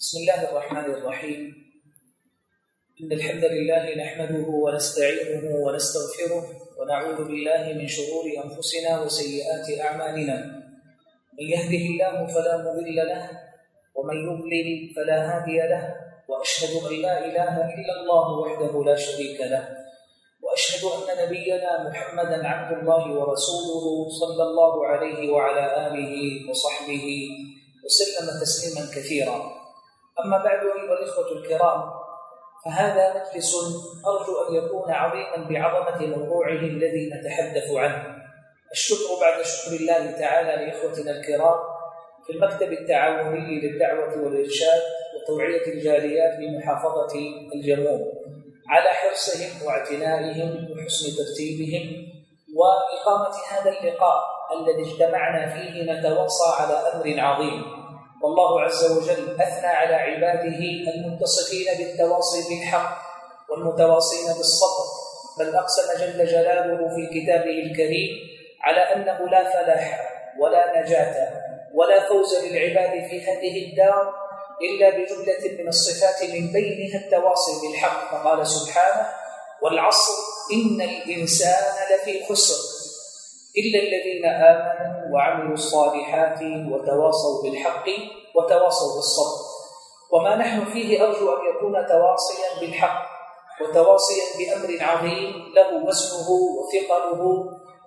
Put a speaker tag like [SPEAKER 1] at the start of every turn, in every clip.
[SPEAKER 1] بسم الله الرحمن الرحيم. إن الحمد لله نحمده ونستعينه ونستغفره ونعوذ بالله من شرور أنفسنا وسيئات أعمالنا. من يهده الله فلا مضل له ومن يضلل فلا هادي له وأشهد أن لا إله إلا الله وحده لا شريك له وأشهد أن نبينا محمدا عبد الله ورسوله صلى الله عليه وعلى آله وصحبه وسلم تسليما كثيرا. أما بعد أيها الإخوة الكرام فهذا مجلس أرجو أن يكون عظيما بعظمة موضوعه الذي نتحدث عنه. الشكر بعد شكر الله تعالى لإخوتنا الكرام في المكتب التعاوني للدعوة والإرشاد وتوعية الجاليات بمحافظة الجموم على حرصهم واعتنائهم وحسن ترتيبهم وإقامة هذا اللقاء الذي اجتمعنا فيه نتوصى على أمر عظيم. والله عز وجل أثنى على عباده المتصفين بالتواصي بالحق والمتواصين بالصبر. بل أقسم جل جلاله في كتابه الكريم على أنه لا فلاح ولا نجاة ولا فوز للعباد في هذه الدار إلا بجملة من الصفات من بينها التواصي بالحق. فقال سبحانه والعصر إن الإنسان لفي خسر إلا الذين آمنوا وعملوا الصالحات وتواصوا بالحق وتواصوا بالصبر. وما نحن فيه أرجو أن يكون تواصيا بالحق وتواصيا بأمر عظيم له وزنه وثقله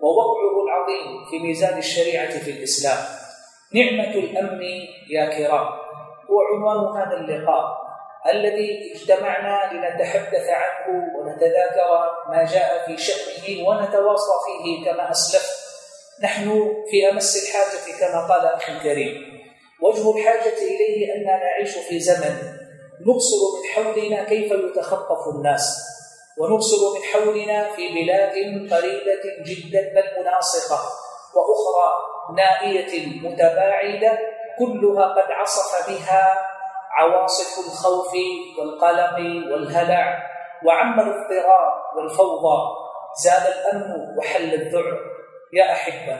[SPEAKER 1] ووقعه العظيم في ميزان الشريعة في الإسلام. نعمة الأمن يا كرام. هو عنوان هذا اللقاء. الذي اجتمعنا لنتحدث عنه ونتذاكر ما جاء في شأنه ونتواصى فيه كما أسلفت. نحن في أمس الحاجة كما قال أخي الكريم. وجه الحاجة إليه أننا نعيش في زمن نبصر من حولنا كيف يتخطف الناس ونبصر من حولنا في بلاد قريبة جدا بل مناصقة وأخرى نائية متباعدة كلها قد عصف بها عواصف الخوف والقلق والهلع وعم الاضطراب والفوضى زال الأمن وحل الذعر. يا أحبة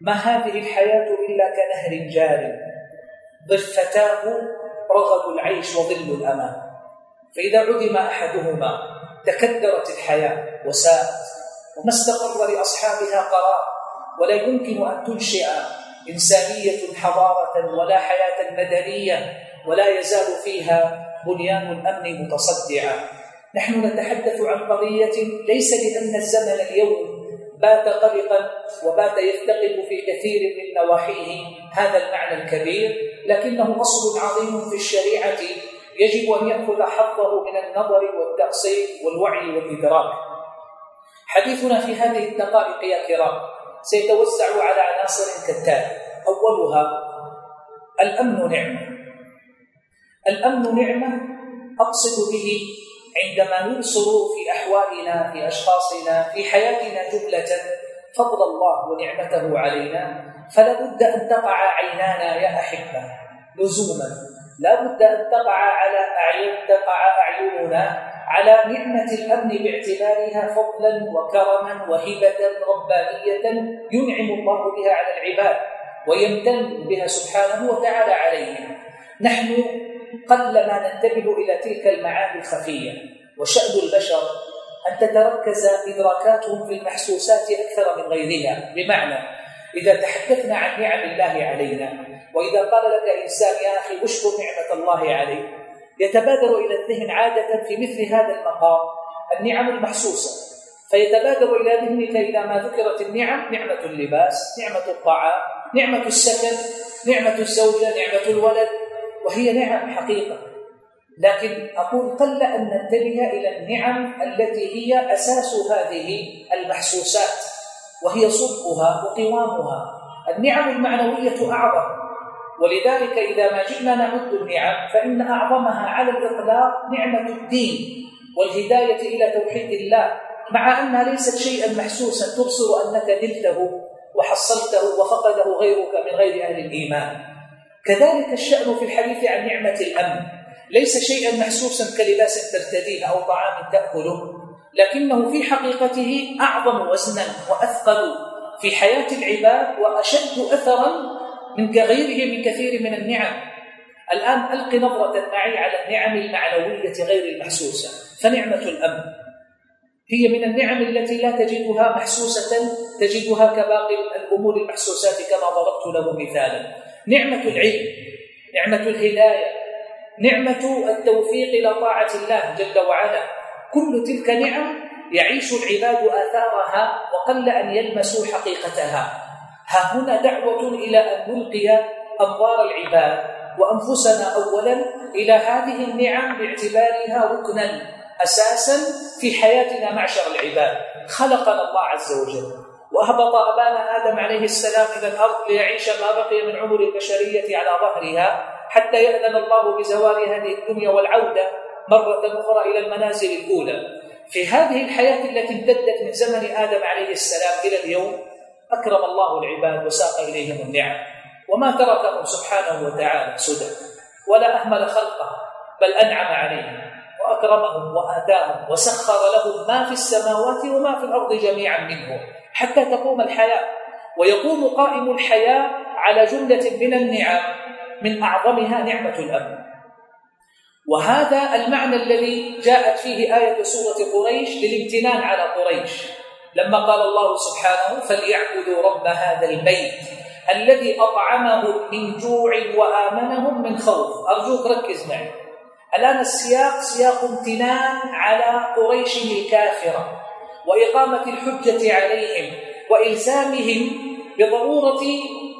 [SPEAKER 1] ما هذه الحياة إلا كنهر جار؟ ضفتاه رغد العيش وظل الأمان. فإذا عدم أحدهما تكدرت الحياة وساءت. وما استقر لأصحابها قرار. ولا يمكن أن تنشئ إنسانية حضارة ولا حياة مدنية. ولا يزال فيها بنيان الأمن متصدعا. نحن نتحدث عن قضية ليس لأن الزمن اليوم بات قلقا وبات يفتقد في كثير من نواحيه هذا المعنى الكبير لكنه أصل عظيم في الشريعة يجب أن يأخذ حظه من النظر والتأصيل والوعي والإدراك. حديثنا في هذه الدقائق يا كرام سيتوزع على عناصر كالتالي. أولها الأمن نعمة. الأمن نعمة أقصد به عندما نبصر في أحوالنا في أشخاصنا في حياتنا جملة فضل الله ونعمته علينا فلا بد أن تقع عينانا يا أحبة لزوما. لا بد أن تقع على أعين تقع أعيننا على نعمة الأمن باعتبارها فضلا وكرما وهبة ربانية ينعم الله بها على العباد ويمتن بها سبحانه وتعالى عليهم. نحن قل ما ننتبه إلى تلك المعاني الخفية. وشأن البشر أن تتركز إدراكاتهم في المحسوسات أكثر من غيرها. بمعنى إذا تحدثنا عن نعم الله علينا وإذا قال لك إنسان يا أخي اشكر نعمة الله عليك. يتبادر إلى الذهن عادة في مثل هذا المقام النعم المحسوسة. فيتبادر إلى ذهنك اذا ما ذكرت النعم نعمة اللباس نعمة الطعام نعمة السكن نعمة الزوجة نعمة الولد. وهي نعم حقيقة. لكن أقول قل أن ننتبه إلى النعم التي هي أساس هذه المحسوسات وهي صدقها وقوامها. النعم المعنوية أعظم. ولذلك إذا ما جئنا نعد النعم فإن أعظمها على الإطلاق نعمة الدين والهداية إلى توحيد الله مع انها ليست شيئا محسوسا. تبصر أنك نلته وحصلته وفقده غيرك من غير أهل الإيمان. كذلك الشأن في الحديث عن نعمة الأمن. ليس شيئا محسوسا كلباس ترتديه أو طعام تأكله لكنه في حقيقته أعظم وزنا وأثقل في حياة العباد وأشد أثرا من غيره من كثير من النعم. الآن ألق نظرة معي على النعم المعنوية غير المحسوسة. فنعمة الأمن هي من النعم التي لا تجدها محسوسة تجدها كباقي الأمور المحسوسات كما ضربت له مثالا. نعمة العلم نعمة الهداية نعمة التوفيق إلى طاعة الله جل وعلا. كل تلك نعم يعيش العباد آثارها وقل أن يلمسوا حقيقتها. ها هنا دعوة إلى أن نلقي أنظار العباد وأنفسنا أولا إلى هذه النعم باعتبارها ركنا أساسا في حياتنا معشر العباد. خلقنا الله عز وجل. وأهبط أبانا آدم عليه السلام إلى الأرض ليعيش ما بقي من عمر البشرية على ظهرها حتى يأذن الله بزوال هذه الدنيا والعودة مرة أخرى إلى المنازل الأولى. في هذه الحياة التي امتدت من زمن آدم عليه السلام إلى اليوم أكرم الله العباد وساق إليهم النعم. وما تركهم سبحانه وتعالى سدى ولا أهمل خلقه بل أنعم عليهم. وأكرمهم وآتاهم وسخر لهم ما في السماوات وما في الأرض جميعا منه حتى تقوم الحياة ويقوم قائم الحياة على جملة من النعم من أعظمها نعمة الأمن وهذا المعنى الذي جاءت فيه آية سورة قريش للامتنان على قريش. لما قال الله سبحانه فليعبدوا رب هذا البيت الذي أطعمهم من جوع وآمنهم من خوف. أرجوك ركز معي. الآن السياق سياق امتنان على قريش الكافرة. وإقامة الحجة عليهم وإلزامهم بضرورة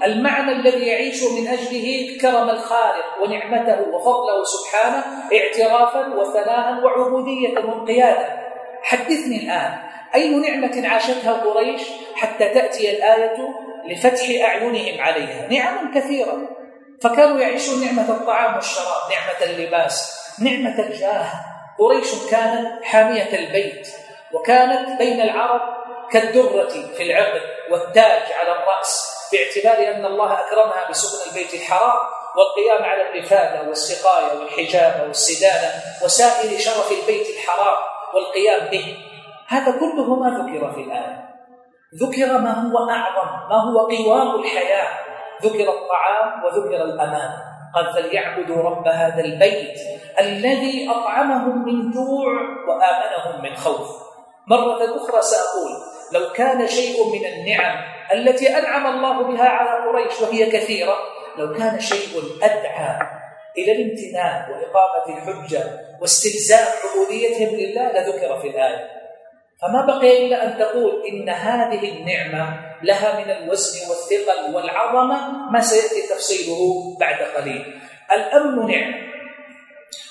[SPEAKER 1] المعنى الذي يعيش من أجله كرم الخالق ونعمته وفضله سبحانه اعترافا وثناء وعبودية وانقيادا. حدثني الآن أي نعمة عاشتها قريش حتى تأتي الآية لفتح أعينهم عليها؟ نعم كثيرة فكانوا يعيشون نعمة الطعام والشراب نعمة اللباس نعمة الجاه. قريش كانت حامية البيت. وكانت بين العرب كالدرة في العقد والتاج على الرأس باعتبار أن الله أكرمها بسكن البيت الحرام والقيام على الإفادة والسقاية والحجابة والسدانة وسائر شرف البيت الحرام والقيام به. هذا كله ما ذكر في الآية ذكر ما هو أعظم ما هو قوام الحياة. ذكر الطعام وذكر الأمان. قال فليعبدوا رب هذا البيت الذي أطعمهم من جوع وآمنهم من خوف. مرة أخرى سأقول لو كان شيء من النعم التي أنعم الله بها على قريش وهي كثيرة لو كان شيء أدعى إلى الامتنان وإقامة الحجة واستلزام عبوديتهم لله لذكر في الآية. فما بقي إلا أن تقول إن هذه النعمة لها من الوزن والثقل والعظمة ما سيأتي تفصيله بعد قليل. الأمن نعمة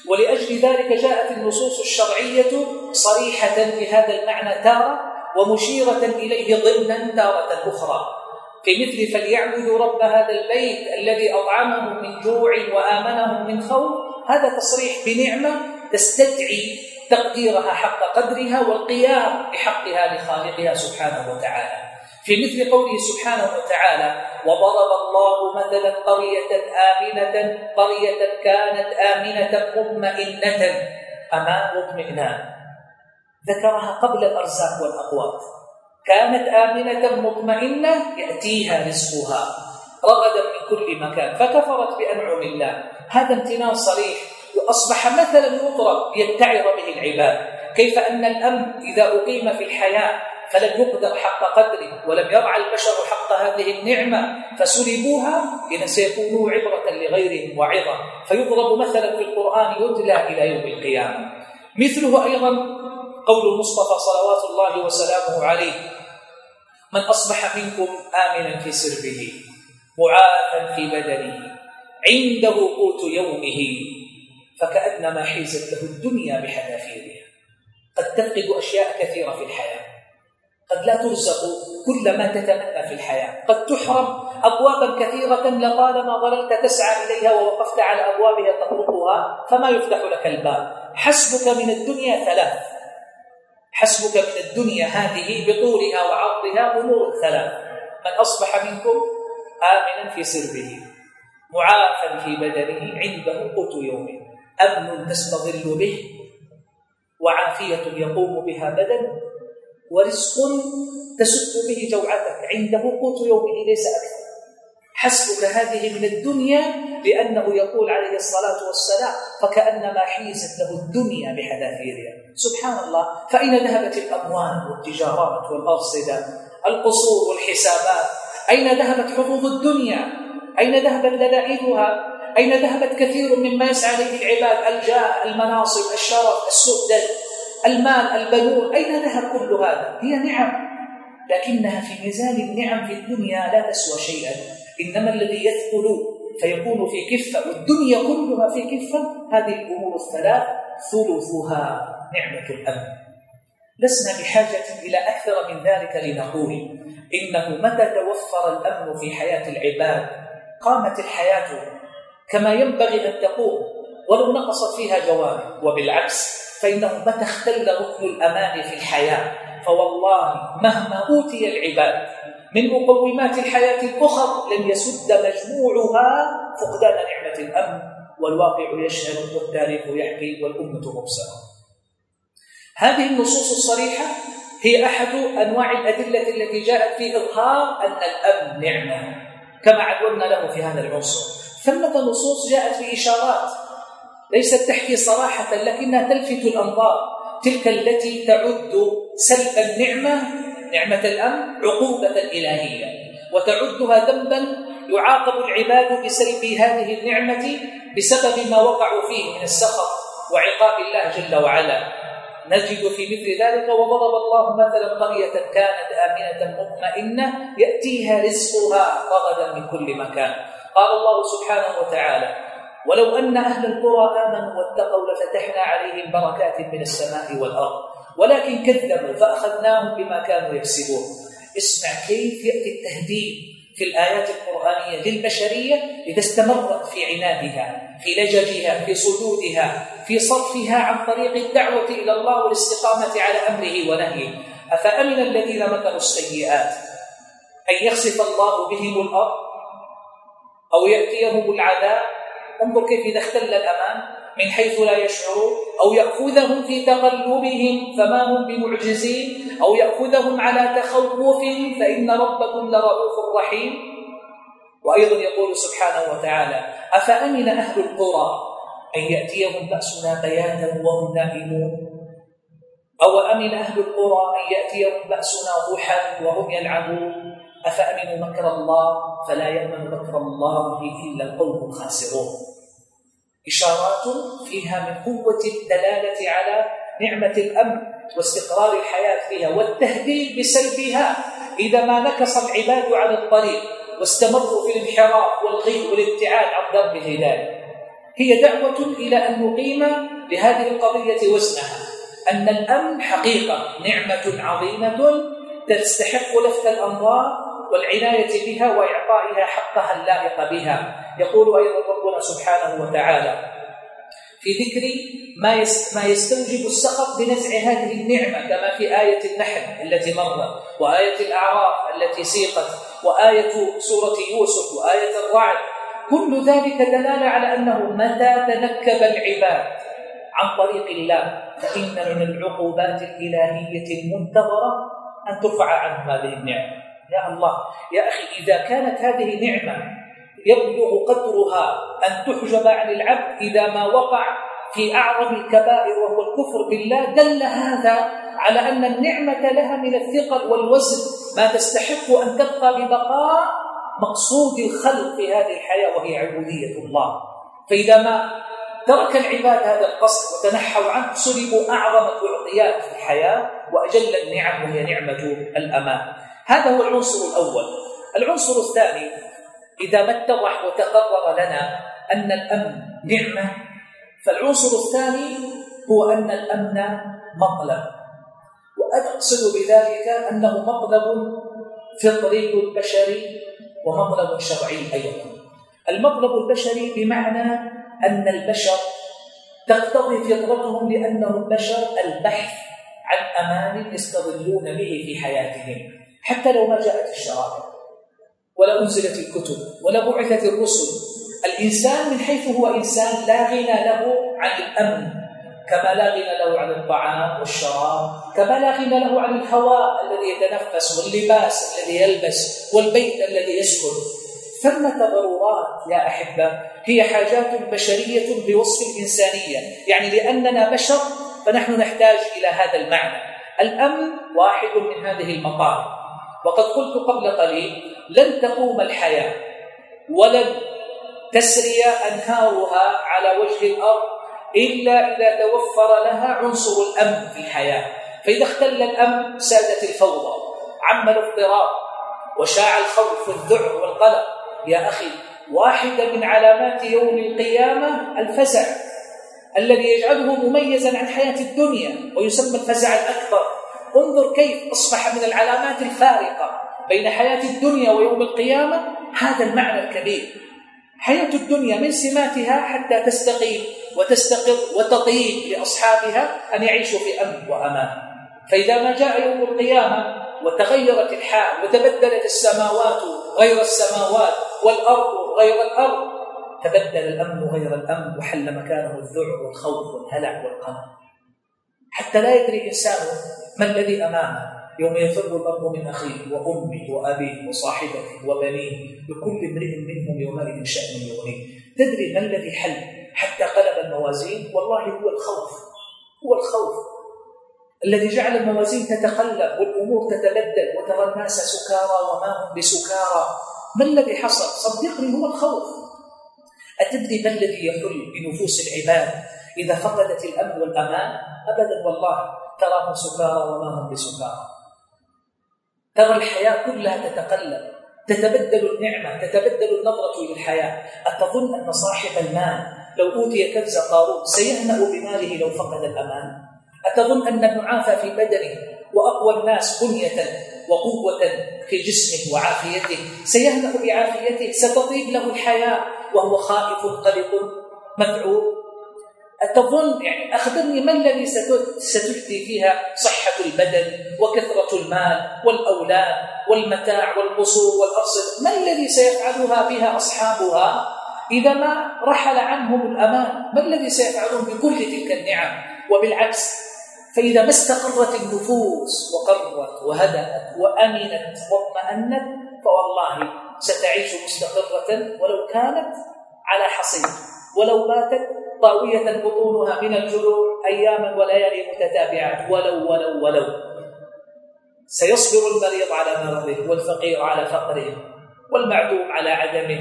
[SPEAKER 1] ولأجل ذلك جاءت النصوص الشرعية صريحة بهذا المعنى تارة ومشيرة إليه ضمنا تارة أخرى. في مثل فليعبدوا رب هذا البيت الذي أطعمهم من جوع وآمنهم من خوف هذا تصريح بنعمة تستدعي تقديرها حق قدرها والقيام بحقها لخالقها سبحانه وتعالى. في مثل قوله سبحانه وتعالى وضرب الله مثلا قرية آمنة قرية كانت آمنة مطمئنة. أما مطمئنان ذكرها قبل الأرزاق والأقوات. كانت آمنة مطمئنة يأتيها رزقها. رغدا من كل مكان فكفرت بأنعم الله. هذا امتنان صريح وأصبح مثلا يضرب يتعظ به العباد. كيف أن الأمن إذا أقيم في الحياة فلم يقدر حق قدره ولم يرعى البشر حق هذه النعمة فسلبوها إذا سيكونوا عبرة لغيرهم وعظة. فيضرب مثلا في القرآن يتلى إلى يوم القيامة. مثله أيضا قول المصطفى صلوات الله وسلامه عليه من أصبح منكم آمنا في سربه معافا في بدنه عنده قوت يومه فكأنما حيزت له الدنيا بحذافيرها. قد تفقد أشياء كثيرة في الحياة. قد لا ترزق كل ما تتمنى في الحياة. قد تحرم أبوابا كثيرة لطالما ظللت تسعى إليها ووقفت على أبوابها تطرقها فما يفتح لك الباب. حسبك من الدنيا ثلاث. حسبك من الدنيا هذه بطولها وعرضها أمور ثلاث. من أصبح منكم آمنا في سربه معافا في بدنه عنده قوت يومه. أمن تستظل به وعافية يقوم بها بدن ورزق تسد به جوعتك. عنده قوت يومه ليس أكثر. حسبك هذه من الدنيا لأنه يقول عليه الصلاة والسلام فكأنما حيزت له الدنيا بحذافيرها. سبحان الله فأين ذهبت الأموال والتجارات والأرصدة القصور والحسابات أين ذهبت حظوظ الدنيا؟ أين ذهبت لذائذها أين ذهبت كثير مما يسعى إليه العباد؟ الجاه المناصب الشرف السؤدد. المال البنون أين ذهب كل هذا؟ هي نعم لكنها في ميزان النعم في الدنيا لا تسوى شيئا. إنما الذي يثقل فيكون في كفة والدنيا كلها في كفة هذه الأمور الثلاث ثلثها نعمة الأمن. لسنا بحاجة إلى أكثر من ذلك لنقول إنه متى توفر الأمن في حياة العباد؟ قامت الحياة كما ينبغي أن تقوم ولو نقصت فيها جوانب. وبالعكس فإنه متى اختل ركن الأمان في الحياة فوالله مهما أوتي العباد من مقومات الحياة الأخر لن يسد مجموعها فقدان نعمة الأمن والواقع يشهد والتاريخ يحكي والأمة مبصرة. هذه النصوص الصريحة هي أحد أنواع الأدلة التي جاءت في إظهار أن الأمن نعمة كما عدلنا له في هذا العنصر ثمة نصوص جاءت بإشارات ليست تحكي صراحة لكنها تلفت الأنظار. تلك التي تعد سلب النعمة نعمة الأمن عقوبة إلهية وتعدها ذنبا يعاقب العباد بسلب هذه النعمة بسبب ما وقعوا فيه من السخط وعقاب الله جل وعلا. نجد في مثل ذلك وضرب الله مثلا قرية كانت آمنة مطمئنة يأتيها رزقها رغدا من كل مكان. قال الله سبحانه وتعالى ولو أن أهل القرى آمنوا واتقوا لفتحنا عليهم بركات من السماء والأرض. ولكن كذبوا فأخذناهم بما كانوا يكسبون. اسمع كيف يأتي التهديد في الآيات القرآنية للبشرية استمرت في عنادها في لججها في صدودها في صرفها عن طريق الدعوة إلى الله والاستقامة على أمره ونهيه. أفأمن الذين مكروا السيئات أن يخسف الله بهم الأرض أو يأتيهم العذاب؟ انظر كيف إذا اختل الأمان من حيث لا يشعرون. أو يأخذهم في تقلبهم فما هم بمعجزين. أو يأخذهم على تخوف فإن ربكم لرؤوف رحيم. وأيضا يقول سبحانه وتعالى أفأمن أهل القرى أن يأتيهم بأسنا بياتا وهم نائمون؟ أو أمن أهل القرى أن يأتيهم بأسنا ضحى وهم يلعبون؟ أفأمنوا مكر الله فلا يأمن مكر الله إلا القوم الخاسرون. إشارات فيها من قوة الدلالة على نعمة الأمن واستقرار الحياة فيها والتهديد بسلبها إذا ما نكص العباد عن الطريق واستمروا في الانحراف والغي والابتعاد عن درب الهداية هي دعوة إلى أن نقيم لهذه القضية وزنها أن الأمن حقيقة نعمة عظيمة تستحق لفت الأنظار والعناية بها وإعطائها حقها اللائق بها. يقول أيضا ربنا سبحانه وتعالى في ذكر ما ما يستوجب السخط بنزع هذه النعمة كما في آية النحل التي مرت وآية الأعراف التي سيقت وآية سورة يوسف وآية الرعد. كل ذلك دلالة على أنه متى تنكب العباد عن طريق الله. فإن من العقوبات الإلهية المنتظرة أن ترفع عنهم هذه النعمة. يا الله. يا أخي إذا كانت هذه نعمة يبلغ قدرها أن تحجب عن العبد إذا ما وقع في أعظم الكبائر وهو الكفر بالله دل هذا على أن النعمة لها من الثقل والوزن. ما تستحق أن تبقى ببقاء مقصود الخلق في هذه الحياة وهي عبودية الله. فإذا ما ترك العباد هذا القصد وتنحوا عنه سلبوا أعظم الأعطيات في الحياة وأجل النعم وهي نعمة الأمان. هذا هو العنصر الأول. العنصر الثاني إذا ما اتضح وتقرر لنا أن الأمن نعمة فالعنصر الثاني هو أن الأمن مطلب. وأقصد بذلك أنه مطلب فطري بشري ومطلب شرعي أيضا. المطلب البشري بمعنى أن البشر تقتضي فطرتهم لأنهم بشر البحث عن أمان يستظلون به في حياتهم. حتى لو ما جاءت الشرائع ولا أنزلت الكتب ولا بعثت الرسل. الإنسان من حيث هو إنسان لا غنى له عن الأمن كما لا غنى له عن الطعام والشراب كما لا غنى له عن الهواء الذي يتنفس واللباس الذي يلبس والبيت الذي يسكن. ثمة ضرورات يا أحبة هي حاجات بشرية بوصف الإنسانية. يعني لأننا بشر فنحن نحتاج إلى هذا المعنى. الأمن واحد من هذه المطالب وقد قلت قبل قليل لن تقوم الحياة ولن تسري أنهارها على وجه الأرض إلا إذا توفر لها عنصر الأمن في الحياة. فإذا اختل الأمن سادت الفوضى عم الاضطراب وشاع الخوف والذعر والقلق. يا أخي واحدة من علامات يوم القيامة الفزع الذي يجعله مميزا عن حياة الدنيا ويسمى الفزع الأكبر. انظر كيف أصبح من العلامات الفارقة بين حياة الدنيا ويوم القيامة هذا المعنى الكبير. حياة الدنيا من سماتها حتى تستقيم وتستقر وتطيب لأصحابها أن يعيشوا في أمن وأمان. فإذا ما جاء يوم القيامة وتغيرت الحال وتبدلت السماوات غير السماوات والأرض غير الأرض تبدل الأمن غير الأمن وحل مكانه الذعر والخوف والهلع والقلق. حتى لا يدري إنسان ما الذي أمامه. يوم يفر المرء من أخيه وأمه وأبيه وصاحبته وبنيه لكل امرئ منهم يومئذ شأن يغنيه. تدري ما الذي حل حتى قلب الموازين؟ والله هو الخوف هو الخوف. الذي جعل الموازين تتقلب والأمور تتبدل وترى الناس سكارى وما هم بسكارى. ما الذي حصل؟ صدقني هو الخوف. أتدري ما الذي يحل بنفوس العباد؟ إذا فقدت الأمن والأمان؟ أبدا والله تراهم سكارى وما هم بسكارى. ترى الحياة كلها تتقلب تتبدل النعمة تتبدل النظرة إلى الحياة أتظن أن صاحب المال لو أوتي كنز قارون سيهنأ بماله لو فقد الأمان؟ أتظن أن المعافى في بدنه وأقوى الناس بنية وقوة في جسمه وعافيته. سيهنأ بعافيته ستطيب له الحياة وهو خائف قلق مذعور أتظن يعني أخبرني ما الذي ستجدي فيها صحة البدن وكثرة المال والأولاد والمتاع والقصور والأرصد ما الذي سيفعلها بها أصحابها إذا ما رحل عنهم الأمان؟ ما الذي سيفعلون بكل تلك النعم؟ وبالعكس فإذا ما استقرت النفوس وقرت وهدأت وأمنت واطمأنت فوالله ستعيش مستقرة ولو كانت على حصير ولو باتت طاوية بطونها من الجروع أياما وليالي متتابعات ولو ولو ولو. سيصبر المريض على مرضه والفقير على فقره والمعدوم على عدمه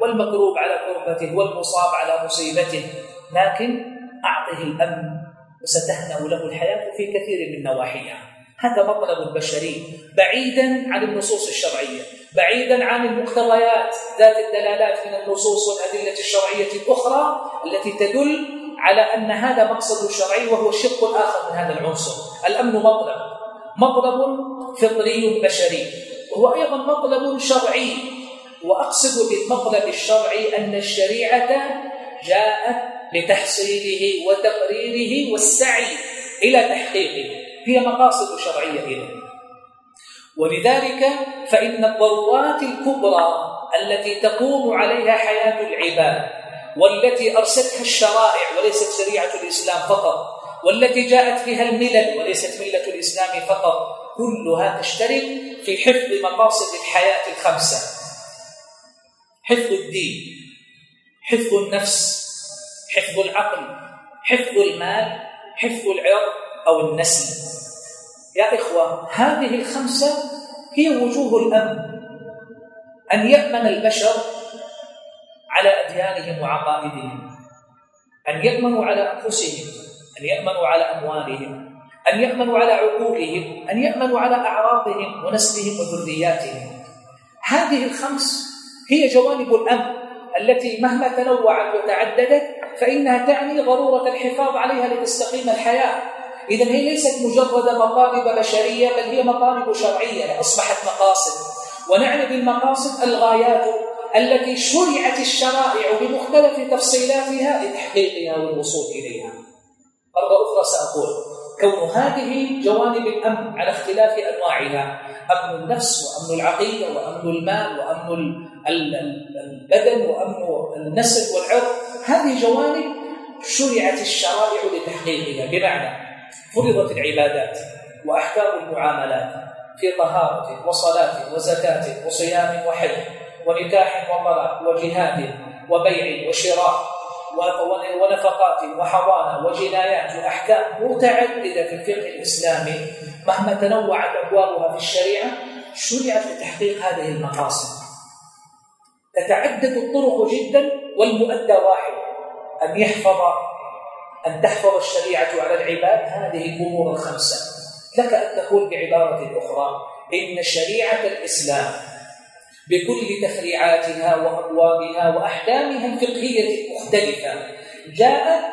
[SPEAKER 1] والمكروب على كربته والمصاب على مصيبته. لكن أعطه الأمن وستهنأ له الحياة في كثير من نواحيها. هذا مطلب بشري بعيدا عن النصوص الشرعية بعيدا عن المقتضيات ذات الدلالات من النصوص والأدلة الشرعية الأخرى التي تدل على أن هذا مقصد شرعي وهو الشق الآخر من هذا العنصر. الأمن مطلب مطلب فطري بشري وهو أيضا مطلب شرعي وأقصد بالمطلب الشرعي أن الشريعة جاءت لتحصيله وتقريره والسعي إلى تحقيقه. هي مقاصد شرعية إذن ولذلك فإن الضرورات الكبرى التي تقوم عليها حياة العباد والتي أرستها الشرائع وليست شريعة الإسلام فقط والتي جاءت بها الملل وليست ملة الإسلام فقط كلها تشترك في حفظ مقاصد الحياة الخمسة. حفظ الدين حفظ النفس حفظ العقل حفظ المال حفظ العرض أو النسل. يا إخوة هذه الخمسة هي وجوه الأمن. أن يأمن البشر على أديانهم وعقائدهم. أن يأمنوا على أنفسهم أن يأمنوا على أموالهم أن يأمنوا على عقولهم أن يأمنوا على أعراضهم ونسلهم وذرياتهم. هذه الخمس هي جوانب الأمن التي مهما تنوعت وتعددت فإنها تعني ضرورة الحفاظ عليها لتستقيم الحياة. إذا هي ليست مجرد مطالب بشرية بل هي مطالب شرعية. أصبحت مقاصد. ونعني بالمقاصد الغايات التي شرعت الشرائع بمختلف تفصيلاتها لتحقيقها والوصول إليها. مرة أخرى سأقول كون هذه جوانب الأمن على اختلاف أنواعها أمن النفس وأمن العقيدة وأمن المال وأمن البدن وأمن النسل والعرض هذه جوانب شرعت الشرائع لتحقيقها. بمعنى فرضت العبادات وأحكام المعاملات في طهارة وصلاة وزكاة وصيام وحج ونكاح وطلاق وجهاد وبيع وشراء ونفقات وحضانة وجنايات وأحكام متعددة في الفقه الإسلامي مهما تنوعت ابوابها في الشريعة شرعت لتحقيق هذه المقاصد. تتعدد الطرق جدا والمؤدى واحد أن يحفظ أن تحفظ الشريعة على العباد هذه الأمور الخمسة. لك أن تقول بعبارة أخرى إن شريعة الإسلام بكل تفريعاتها وابوابها وأحكامها الفقهية المختلفه جاءت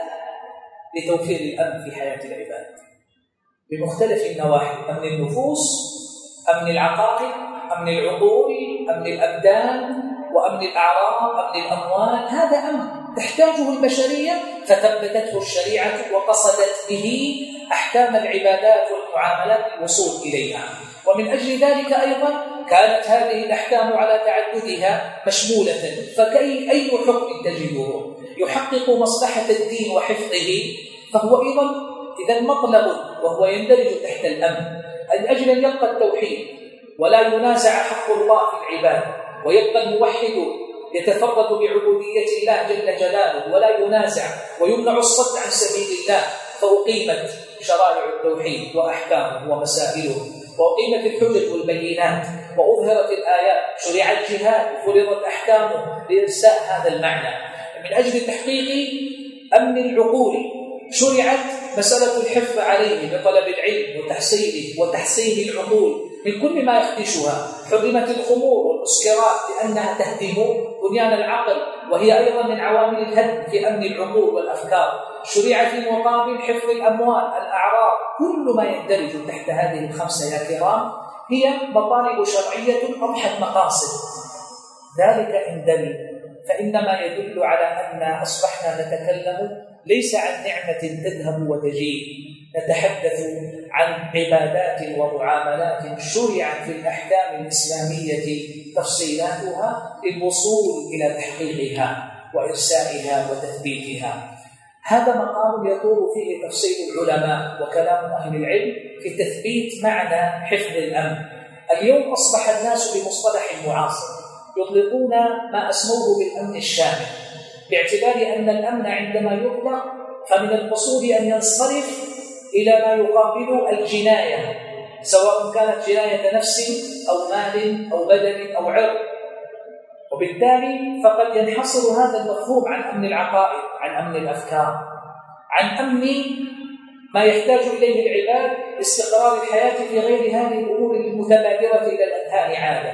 [SPEAKER 1] لتوفير الأمن في حياة العباد. بمختلف النواحي أمن النفوس أمن العقائد أمن العقول أمن الأبدان وأمن الأعراض أمن الأموال. هذا امن تحتاجه البشرية فثبتته الشريعة وقصدت به أحكام العبادات والمعاملات للوصول إليها. ومن أجل ذلك أيضا كانت هذه الأحكام على تعددها مشمولة. فكأي أي حكم تجده؟ يحقق مصلحة الدين وحفظه. فهو أيضا إذا مطلب وهو يندرج تحت الأمن من أجل أن يبقى التوحيد ولا ينازع حق الله في العباد ويبقى الموحد يتفرد بعبودية الله جل جلاله ولا ينازع ويمنع الصد عن سبيل الله فأقيمت شرائع التوحيد وأحكامه ومسائله وأقيمت الحجج والبينات وأظهرت الآيات شرع الجهاد وفرضت أحكامه لإرساء هذا المعنى. من أجل تحقيق أمن العقول شرعت مسألة الحفظ عليه بطلب العلم وتحصيله وتحصين العقول من كل ما يخدشها حرمت الخمور والمسكرات لأنها تهدم بنيان العقل وهي أيضا من عوامل الهدم في أمن العقول والأفكار. شرع في مقابل حفظ الأموال الأعراض كل ما يندرج تحت هذه الخمسة يا كرام هي مطالب شرعية أضحت مقاصد. ذلك إن دل. فإنما يدل على أن أصبحنا نتكلم ليس عن نعمة تذهب وتجيء نتحدث عن عبادات ومعاملات شرعت في الأحكام الإسلامية تفصيلاتها للوصول إلى تحقيقها وإرسائها وتثبيتها هذا مقام يطول فيه تفصيل العلماء وكلام أهل العلم في تثبيت معنى حفظ الامن. اليوم أصبح الناس بمصطلح معاصر يطلقون ما أسموه بالأمن الشامل باعتبار أن الأمن عندما يطلق فمن المقصود أن ينصرف إلى ما يقابل الجنايه سواء كانت جنايه نفس أو مال أو بدن أو عرض. وبالتالي فقد ينحصر هذا المفهوم عن أمن العقائد عن أمن الأفكار عن أمن ما يحتاج إليه العباد لاستقرار الحياة في غير هذه الأمور المتبادرة إلى الاذهان عادة.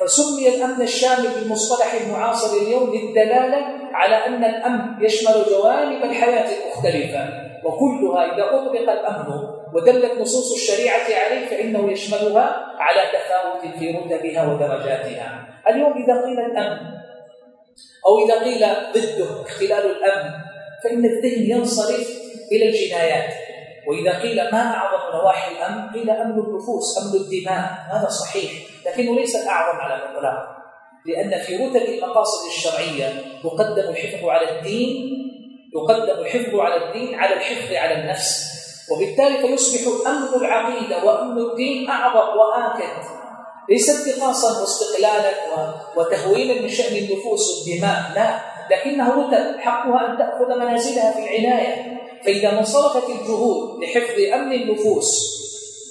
[SPEAKER 1] فسمي الأمن الشامل بالمصطلح المعاصر اليوم للدلالة على أن الأمن يشمل جوانب الحياة المختلفة. وكلها إذا أطلق الامن ودلت نصوص الشريعة عليه فإنه يشملها على تفاوت في رتبها ودرجاتها. اليوم إذا قيل الامن أو إذا قيل ضده اختلال الامن فإن الذهن ينصرف إلى الجنايات. وإذا قيل ما أعظم نواحي الامن قيل أمن النفوس أمن الدماء. هذا صحيح لكنه ليس الأعظم على الإطلاق. لأن في رتب المقاصد الشرعية يقدم الحفظ على الدين يقدم الحفظ على الدين على الحفظ على النفس. وبالتالي فيصبح امن العقيدة وامن الدين أعظم وآكد. ليس انتقاصا واستقلالا وتهويلا من شأن النفوس والدماء لا. لكنه رتب حقها أن تأخذ منازلها في العناية. فإذا ما انصرفت الجهود لحفظ أمن النفوس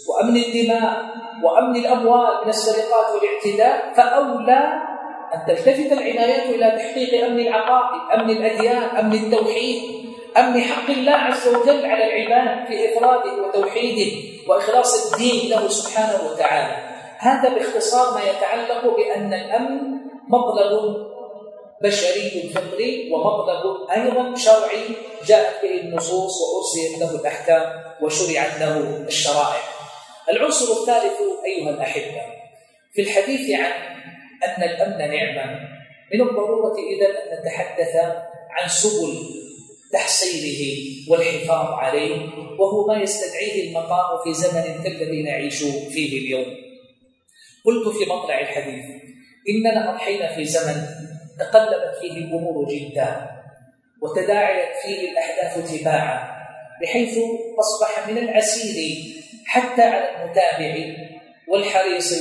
[SPEAKER 1] وأمن الدماء وأمن الأموال من السرقات والاعتداء فأولى أن تلتفت العنايات إلى تحقيق أمن العقائد أمن الأديان أمن التوحيد أمن حق الله عز وجل على العباد في افراده وتوحيده وإخلاص الدين له سبحانه وتعالى. هذا باختصار ما يتعلق بأن الأمن مطلب بشري فطري ومطلب أيضا شرعي جاءت به النصوص وأرسلت له الأحكام وشرعت له الشرائع. العنصر الثالث أيها الأحبة في الحديث عن أن الأمن نعمة. من الضرورة إذا أن نتحدث عن سبل تحصيله والحفاظ عليه وهو ما يستدعيه المقام في زمن كالذي نعيش فيه اليوم. قلت في مطلع الحديث إننا أضحينا في زمن تقلبت فيه الأمور جدا وتداعيت فيه الأحداث تباعا بحيث أصبح من العسير حتى على المتابع والحريص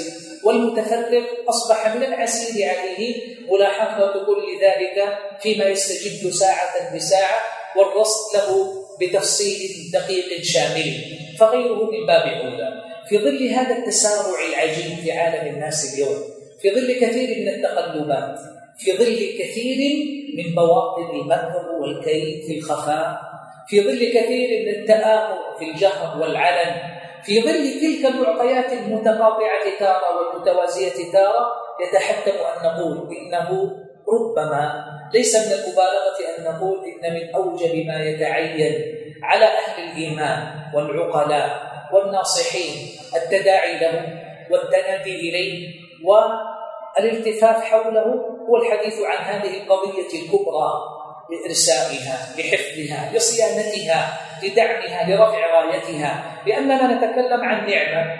[SPEAKER 1] والمتفرغ أصبح من العسير عليه ملاحظة كل ذلك فيما يستجد ساعة بساعة والرصد له بتفصيل دقيق شامل فغيره من باب أولى. في ظل هذا التسارع العجيب في عالم الناس اليوم في ظل كثير من التقلبات في ظل كثير من مواطن المكر والكيد في الخفاء في ظل كثير من التآمر في الجهر والعلن في ظل تلك المعطيات المتقاطعة تارة والمتوازية تارة يتحتم أن نقول إنه ربما ليس من المبالغة أن نقول إن من أوجب ما يتعين على أهل الإيمان والعقلاء والناصحين التداعي له والتنادي إليه والالتفاف حوله هو الحديث عن هذه القضية الكبرى. لإرسائها لحفظها لصيانتها لدعمها لرفع رايتها لأننا نتكلم عن نعمة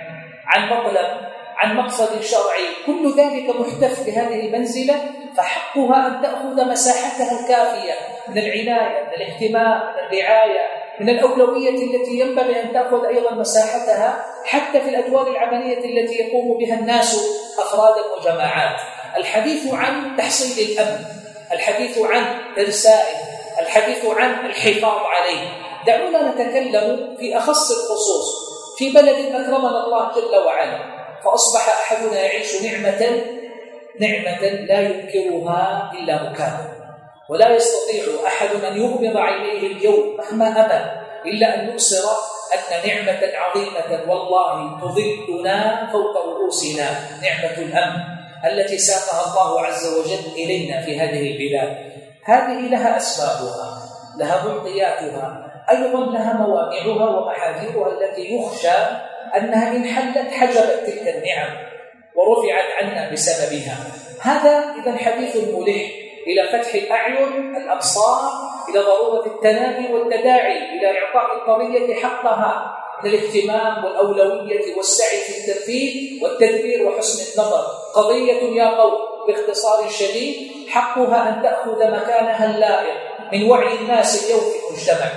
[SPEAKER 1] عن مطلب عن مقصد شرعي. كل ذلك محتف بهذه المنزلة فحقها أن تأخذ مساحتها الكافية من العناية من الاهتمام من الرعاية من الأولوية التي ينبغي أن تأخذ أيضا مساحتها حتى في الأدوار العملية التي يقوم بها الناس أفرادا وجماعات الحديث عن تحصيل الأمن. الحديث عن إرسائه الحديث عن الحفاظ عليه. دعونا نتكلم في أخص الخصوص. في بلد أكرمنا الله جل وعلا فأصبح أحدنا يعيش نعمة نعمة لا ينكرها إلا مكابر ولا يستطيع أحد أن يغمض عينيه اليوم مهما أبى إلا أن يبصر أن نعمة عظيمة والله تظلنا فوق رؤوسنا نعمة الأمن. التي ساقها الله عز وجل إلينا في هذه البلاد. هذه لها أسبابها لها معطياتها أيضا لها موانعها ومحاذيرها التي يخشى أنها إن حلت حجبت تلك النعم ورفعت عنا بسببها. هذا إذا حديث ملح إلى فتح الأعين الأبصار إلى ضرورة التنادي والتداعي إلى إعطاء القضية حقها. من الاهتمام والأولوية والسعي في التنفيذ والتدبير وحسن النظر. قضية يا قوم باختصار شديد حقها أن تأخذ مكانها اللائق من وعي الناس اليوم في المجتمع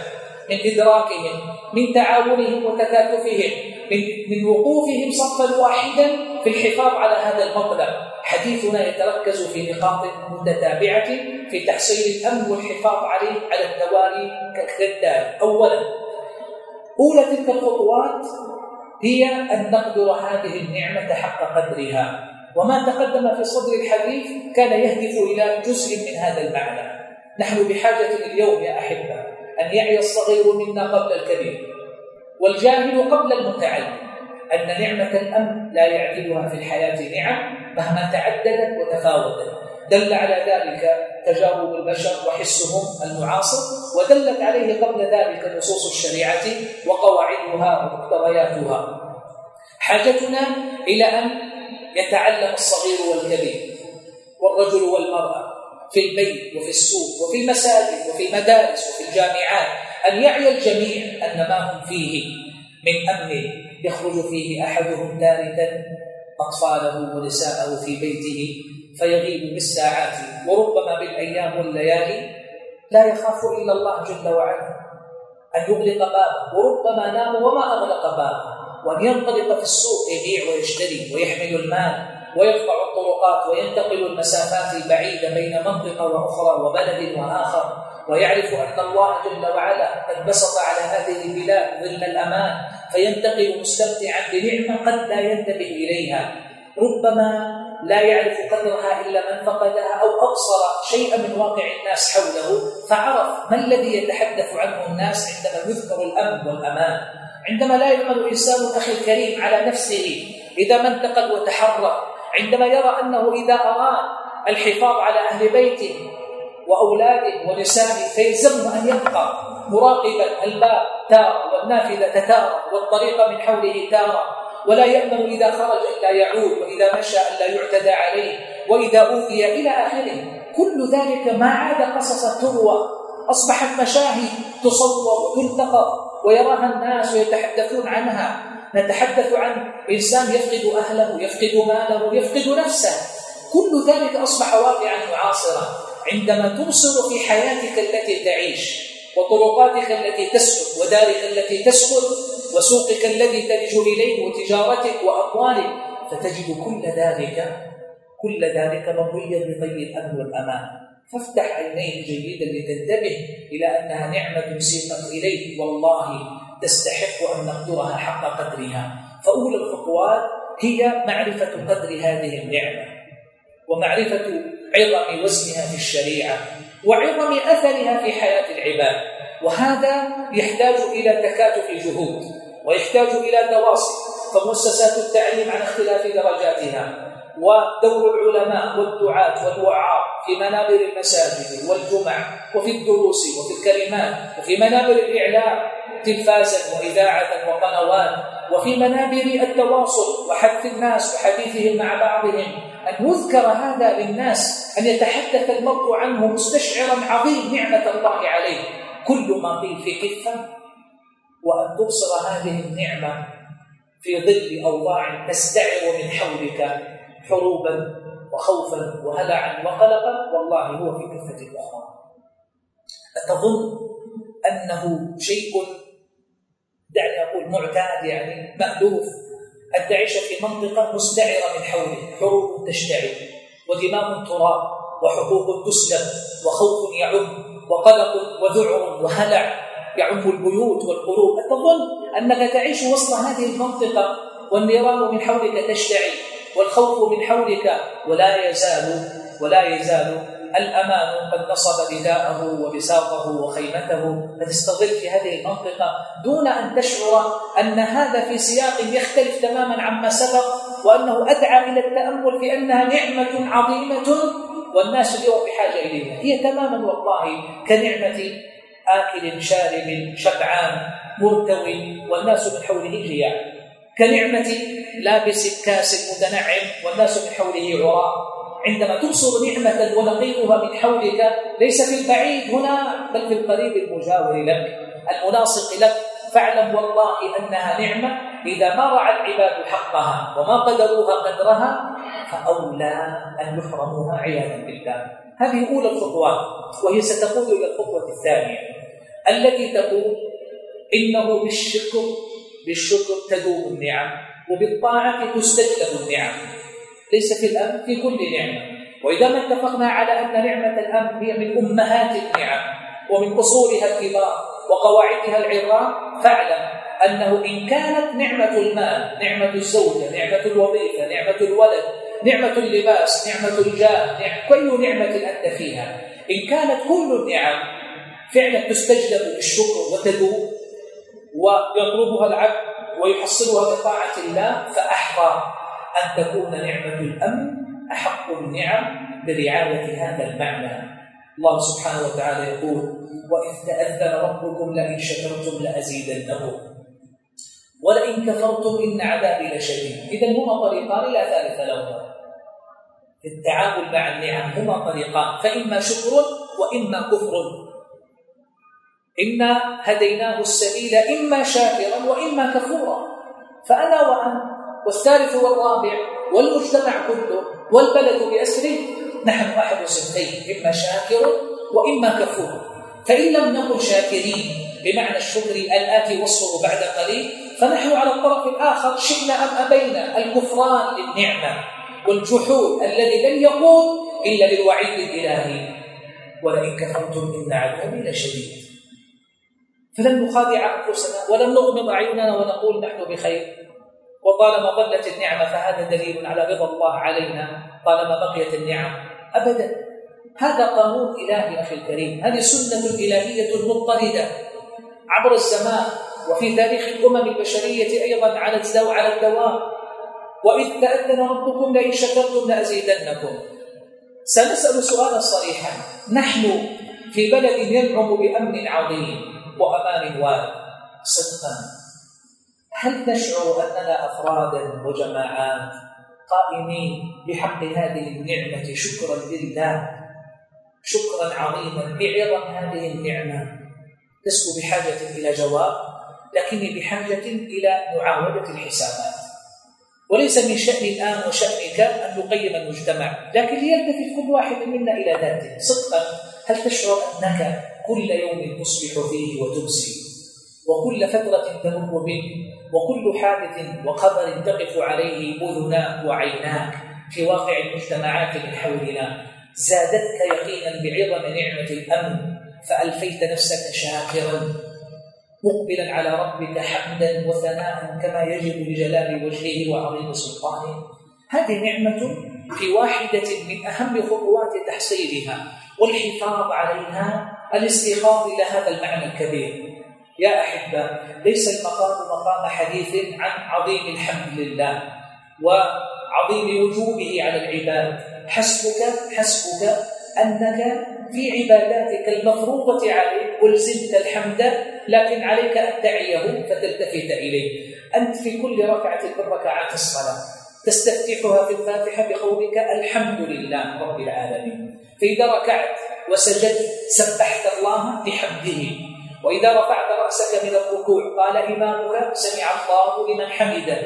[SPEAKER 1] من إدراكهم من تعاونهم وتكاتفهم من من وقوفهم صفا واحدا في الحفاظ على هذا المطلب حديثنا يتركز في نقاط متتابعة في تحصيل الأمن والحفاظ عليه على التوالي كالتالي أولا أولى تلك الخطوات هي أن نقدر هذه النعمة حق قدرها. وما تقدم في صدر الحديث كان يهدف إلى جزء من هذا المعنى. نحن بحاجة اليوم يا أحبة أن يعي الصغير منا قبل الكبير. والجاهل قبل المتعلم. أن نعمة الأمن لا يعدلها في الحياة نعم مهما تعددت وتفاوتت. دل على ذلك تجارب البشر وحسهم المعاصر ودلت عليه قبل ذلك نصوص الشريعة وقواعدها ومقتضياتها. حاجتنا إلى أن يتعلم الصغير والكبير والرجل والمرأة في البيت وفي السوق وفي المساجد وفي المدارس وفي الجامعات أن يعي الجميع أن ما هم فيه من أمن يخرج فيه أحدهم ثالثا أطفاله ونساءه في بيته. فيغيب بالساعات وربما بالأيام والليالي لا يخاف إلا الله جل وعلا. أن يغلق بابه وربما نام وما أغلق بابه. وأن ينطلق في السوق يبيع ويشتري ويحمل المال ويقطع الطرقات وينتقل المسافات البعيدة بين منطقة وأخرى وبلد وآخر. ويعرف أن الله جل وعلا قد بسط على هذه البلاد ظل الأمان فينتقل مستمتعا بنعمة قد لا ينتبه إليها. ربما لا يعرف قدرها إلا من فقدها أو أبصر شيئا من واقع الناس حوله فعرف ما الذي يتحدث عنه الناس عندما يذكر الأمن والأمان. عندما لا يعمل إنسان أخي الكريم على نفسه إذا ما انتقل وتحرك عندما يرى أنه إذا أراد الحفاظ على أهل بيته وأولاده ونسائه فيلزمه أن يبقى مراقبا الباب تارة والنافذة تارة والطريق من حوله تارة. ولا يأمن إذا خرج ألا يعود وإذا مشى ألا يعتدى عليه وإذا أوذي إلى آخره. كل ذلك ما عاد قصص تروى. أصبحت مشاهد تصور وتلتقط ويراها الناس ويتحدثون عنها. نتحدث عن إنسان يفقد أهله يفقد ماله يفقد نفسه. كل ذلك أصبح واقعا معاصرا. عندما تبصر في حياتك التي تعيش وطرقاتك التي تسكن ودارك التي تسكن وسوقك الذي تلج إليه وتجارتك وأموالك فتجد كل ذلك كل ذلك مرويا بطي الأمن والأمان. فافتح عينيك جيدا لتنتبه إلى أنها نعمة سيقت إليك. والله تستحق أن نقدرها حق قدرها. فأولى الخطوات هي معرفة قدر هذه النعمة ومعرفة عظم وزنها في الشريعة وعظم أثرها في حياة العباد. وهذا يحتاج إلى تكاتف جهود ويحتاج إلى تواصل فمؤسسات التعليم عن اختلاف درجاتها. ودور العلماء والدعاة والوعاظ في منابر المساجد والجمع وفي الدروس وفي الكلمات وفي منابر الإعلام تلفازا وإذاعة وقنوات وفي منابر التواصل وحث الناس وحديثهم مع بعضهم. أن يذكر هذا للناس أن يتحدث المرء عنه مستشعرا عظيم نعمة الله عليه. كل ما قيل في كفة وأن تبصر هذه النعمة في ظل أوضاع تستعر من حولك حروبا وخوفا وهلعا وقلقا والله هو في كفة أخرى. أتظن أنه شيء دعني أقول معتاد يعني مألوف أن تعيش في منطقة مستعرة من حولك حروب تشتعل ودماء تراب وحقوق تسلم وخوف يعم. وقلق وذعر وهلع يعم البيوت والقلوب. أتظن أنك تعيش وسط هذه المنطقة والنيران من حولك تشتعل والخوف من حولك ولا يزال ولا يزال الأمان قد نصب رداءه وبساطه وخيمته. فتستظل في هذه المنطقة دون أن تشعر أن هذا في سياق يختلف تماما عما سبق وأنه أدعى إلى التأمل في أنها نعمة عظيمة والناس اليوم بحاجة إليها هي تماما والله كنعمة آكل شارب شبعان مرتوي والناس من حوله جياع. كنعمة لابس كاس متنعم والناس من حوله عراء. عندما تبصر نعمة ونقيضها من حولك ليس في البعيد هنا بل في القريب المجاور لك الملاصق لك. فاعلم والله أنها نعمة إذا ما رعى العباد حقها وما قدروها قدرها فأولى أن يحرموها عياذا بالله. هذه أولى الخطوات وهي ستقود إلى الخطوة الثانية. التي تقول إنه بالشكر بالشكر تدوم النعم وبالطاعة تستجلب النعم. ليس في الأمن في كل نعمة. وإذا ما اتفقنا على أن نعمة الأمن هي من أمهات النعم ومن أصولها الكبار وقواعدها العظام فاعلم أنه إن كانت نعمة المال نعمة الزوجة نعمة الوظيفة نعمة الولد نعمة اللباس نعمة الجاه نعمة كل نعمة أنت فيها. إن كانت كل النعم فعلا تستجلب بالشكر وتدوم ويطلبها العبد ويحصلها بطاعة الله فأحرى أن تكون نعمة الأمن أحق النعم برعاية هذا المعنى. الله سبحانه وتعالى يقول وإذ تأذن ربكم لئن شكرتم لأزيدنكم ولئن كفرتم إن عذابي لشديد. إذا هما طريقان لا ثالث لهما. في التعامل مع النعم هما طريقان فإما شكر وإما كفر. إنا هديناه السبيل إما شاكرا وإما كفورا. فأنا وأنت والثالث والرابع والمجتمع كله والبلد بأسره نحن أحد صنفين إما شاكر وإما كفور. فإن لم نكن شاكرين بمعنى الشكر الآتي وصفه بعد قليل فنحن على الطرف الآخر شئنا أم أبينا؟ الكفران للنعمة والجحود الذي لن يقود إلا للوعيد الإلهي. ولئن كفرتم إن عذابي لشديد. فلن نخادع أنفسنا ولن نغمض أعيننا ونقول نحن بخير. وطالما ظلت النعمة فهذا دليل على رضا الله علينا. طالما بقيت النعم؟ أبدا. هذا قانون إلهي أخي الكريم. هذه سنة إلهية مضطردة عبر الزمان وفي تاريخ الأمم البشرية أيضا على على الدوام. وإذ تأذن ربكم لئن شكرتم لأزيدنكم. سنسأل سؤالا صريحا. نحن في بلد ينعم بأمن عظيم وأمان وارد صدقا. هل نشعر أننا أفرادا وجماعات قائمين بحق هذه النعمة شكرا لله شكرا عظيما بعظم هذه النعمة؟ لست بحاجة إلى جواب لكني بحاجة إلى معاودة الحسابات. وليس من شأني الآن وشأنك أن نقيم المجتمع لكن ليلتفت كل واحد منا إلى ذاته. صدقا هل تشعر أنك كل يوم تصبح فيه وتمسي وكل فترة تمر بك وكل حادث وخبر تقف عليه أذناك وعيناك في واقع المجتمعات من حولنا. زادتك يقينا بعظم نعمة الأمن فألفيت نفسك شاكرا. مقبلا على ربك حمدا وثناء كما يجب لجلال وجهه وعظيم سلطانه. هذه نعمة في واحدة من أهم خطوات تحصيلها والحفاظ عليها الاستيقاظ إلى هذا المعنى الكبير. يا أحبة ليس المقام مقام حديث عن عظيم الحمد لله وعظيم وجوبه على العباد. حسبك حسبك أنك في عباداتك المفروضة عليك ألزمت الحمد لكن عليك أن تعيه فتلتفت إليه. أنت في كل ركعة من ركعات الصلاة تستفتحها في الفاتحة بقولك الحمد لله رب العالمين. فإذا ركعت وسجدت سبحت الله بحمده. وإذا رفعت رأسك من الركوع قال إمامك سمع الله لمن حمده.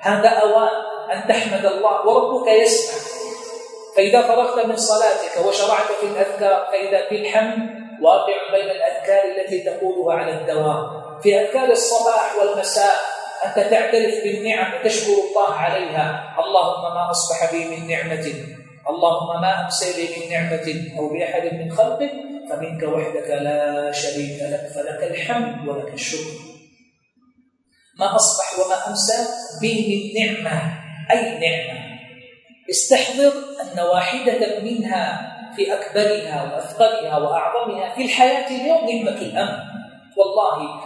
[SPEAKER 1] هذا أوان أن تحمد الله وربك يسمع. فإذا فرغت من صلاتك وشرعت في الأذكار فإذا في الحمد واقع بين الأذكار التي تقولها على الدوام. في أذكار الصباح والمساء أنت تعترف بالنعم وتشكر الله عليها. اللهم ما أصبح بي من نعمة اللهم ما أمسي لي من نعمة أو بأحد من خلقك فمنك وحدك لا شريك لك فلك الحمد ولك الشكر. ما أصبح وما أمسى به من نعمة أي نعمة؟ استحضر أن واحدة منها في أكبرها وأثقلها وأعظمها في الحياة اليوم نعمة الأمن والله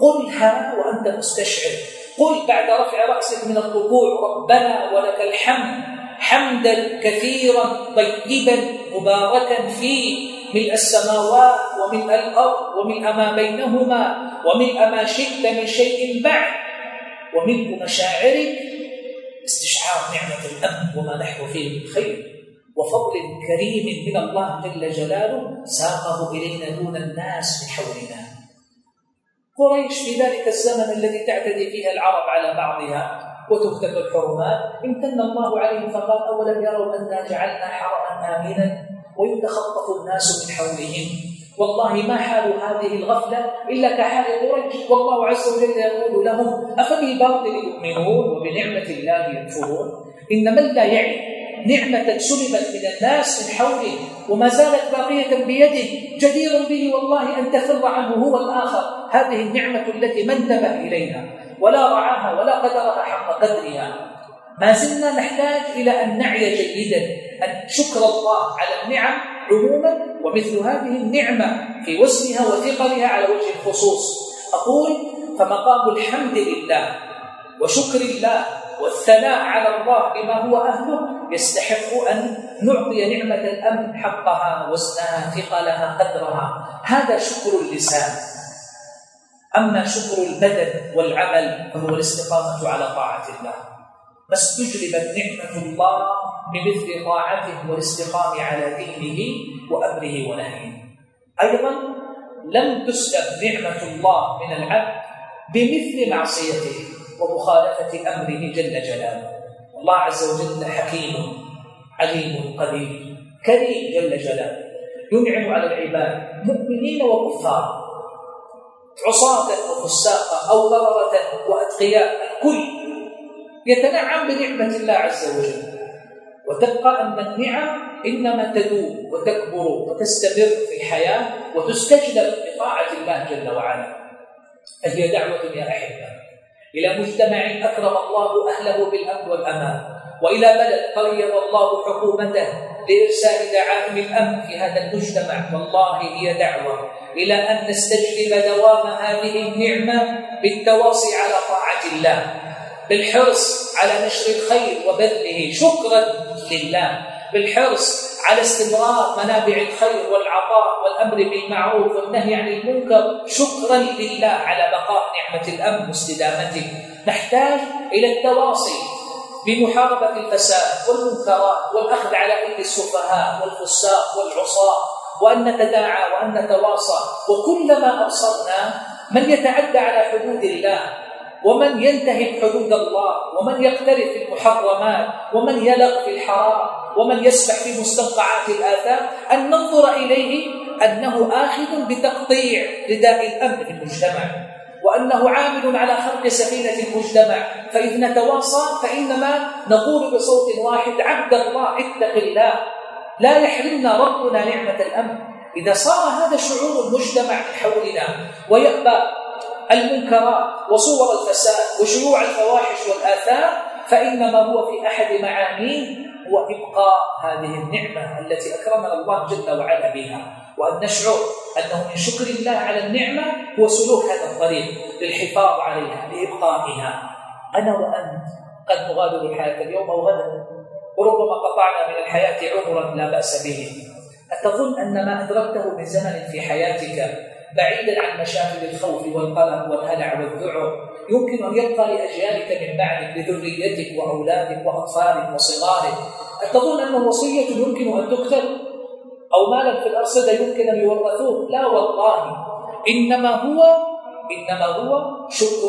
[SPEAKER 1] قلها وأنت مستشعر. قل بعد رفع رأسك من الركوع ربنا ولك الحمد حمدا كثيرا طيبا مباركا فيه. ملء السماوات وملء الأرض وملء ما بينهما وملء ما شئت من شيء بعد وملء مشاعرك. استشعار نعمة الأمن وما نحن فيه من خير وفضل كريم من الله جل جلاله ساقه إلينا دون الناس من حولنا. قريش في ذلك الزمن الذي تعتدي فيه العرب على بعضها وتهتك الحرمات امتن الله عليهم فقال أولم يروا أنا جعلنا حرما آمنا؟ ويتخطف الناس من حولهم. والله ما حال هذه الغفلة إلا كحال قريش. والله عز وجل يقول لهم أفبالباطل يؤمنون وبنعمة الله يكفرون؟ من لا يعي نعمة سلبت من الناس من حوله وما زالت باقية بيده جدير به والله أن تفر عنه هو الآخر. هذه النعمة التي ما انتبه إليها ولا رعاها ولا قدرها حق قدرها. ما زلنا نحتاج إلى أن نعي جيدا أن شكر الله على النعم عموما ومثل هذه النعمة في وزنها وثقلها على وجه الخصوص. أقول فمقام الحمد لله وشكر الله والثناء على الله بما هو أهله يستحق أن نعطي نعمة الأمن حقها وزنها ثقلها قدرها. هذا شكر اللسان. أما شكر البدن والعمل فهو الاستقامة على طاعة الله. ما استجلبت نعمة الله بمثل طاعته والاستقام على دينه وأمره ونهيه. أيضا لم تسلب نعمة الله من العبد بمثل معصيته ومخالفة أمره جل جلاله. الله عز وجل حكيم عليم قدير كريم جل جلاله. ينعم على العباد مؤمنين وكفار. عصاة وفساقا أو ضررة وأتقياء الكل يتنعم بنعمة الله عز وجل. وتبقى أن النعم إنما تدوم وتكبر وتستمر في الحياة وتستجلب بطاعة الله جل وعلا. فهي دعوة يا أحبة إلى مجتمع أكرم الله أهله بالأمن والأمان وإلى بلد قيض الله حكومته لإرسال دعائم الأمن في هذا المجتمع. والله هي دعوة إلى أن نستجلب دوام هذه النعمة بالتواصي على طاعة الله. بالحرص على نشر الخير وبذله. شكرا لله. بالحرص على استمرار منابع الخير والعطاء والأمر بالمعروف والنهي عن المنكر. شكرا لله على بقاء نعمة الأمن واستدامته. نحتاج إلى التواصي بمحاربة الفساد والمنكرات والأخذ على ايدي السفهاء والفساق والعصاة. وأن نتداعى وأن نتواصى وكلما أبصرنا من يتعدى على حدود الله ومن ينتهك حدود الله ومن يقترف في المحرمات ومن يلغ في الحرام ومن يسبح في مستنقعات الآثام أن ننظر إليه أنه آخذ بتقطيع رداء الأمن في المجتمع وأنه عامل على خلق سفينة المجتمع فإذ نتواصى فإنما نقول بصوت واحد عبد الله اتق الله لا يحرمنا ربنا نعمة الأمن. إذا صار هذا شعور المجتمع حولنا ويأبى المنكرات وصور الفساد وشيوع الفواحش والآثار فإنما هو في أحد معانيه هو إبقاء هذه النعمة التي أكرمنا الله جل وعلا بها. وأن نشعر أنه من شكر الله على النعمة هو سلوك هذا الطريق للحفاظ عليها لإبقائها. أنا وأنت قد نغادر الحياة اليوم أو غدا وربما قطعنا من الحياة عمرا لا بأس به. أتظن أن ما أدركته من زمن في حياتك بعيدا عن مشاكل الخوف والقلق والهلع والذعر يمكن أن يبقى لأجيالك من بعدك لذريتك وأولادك وأطفالك وصغارك. أتظن أنه وصية يمكن أن تكتب أو مالا في الأرصدة يمكن أن يورثوه؟ لا والله. إنما هو إنما هو شكر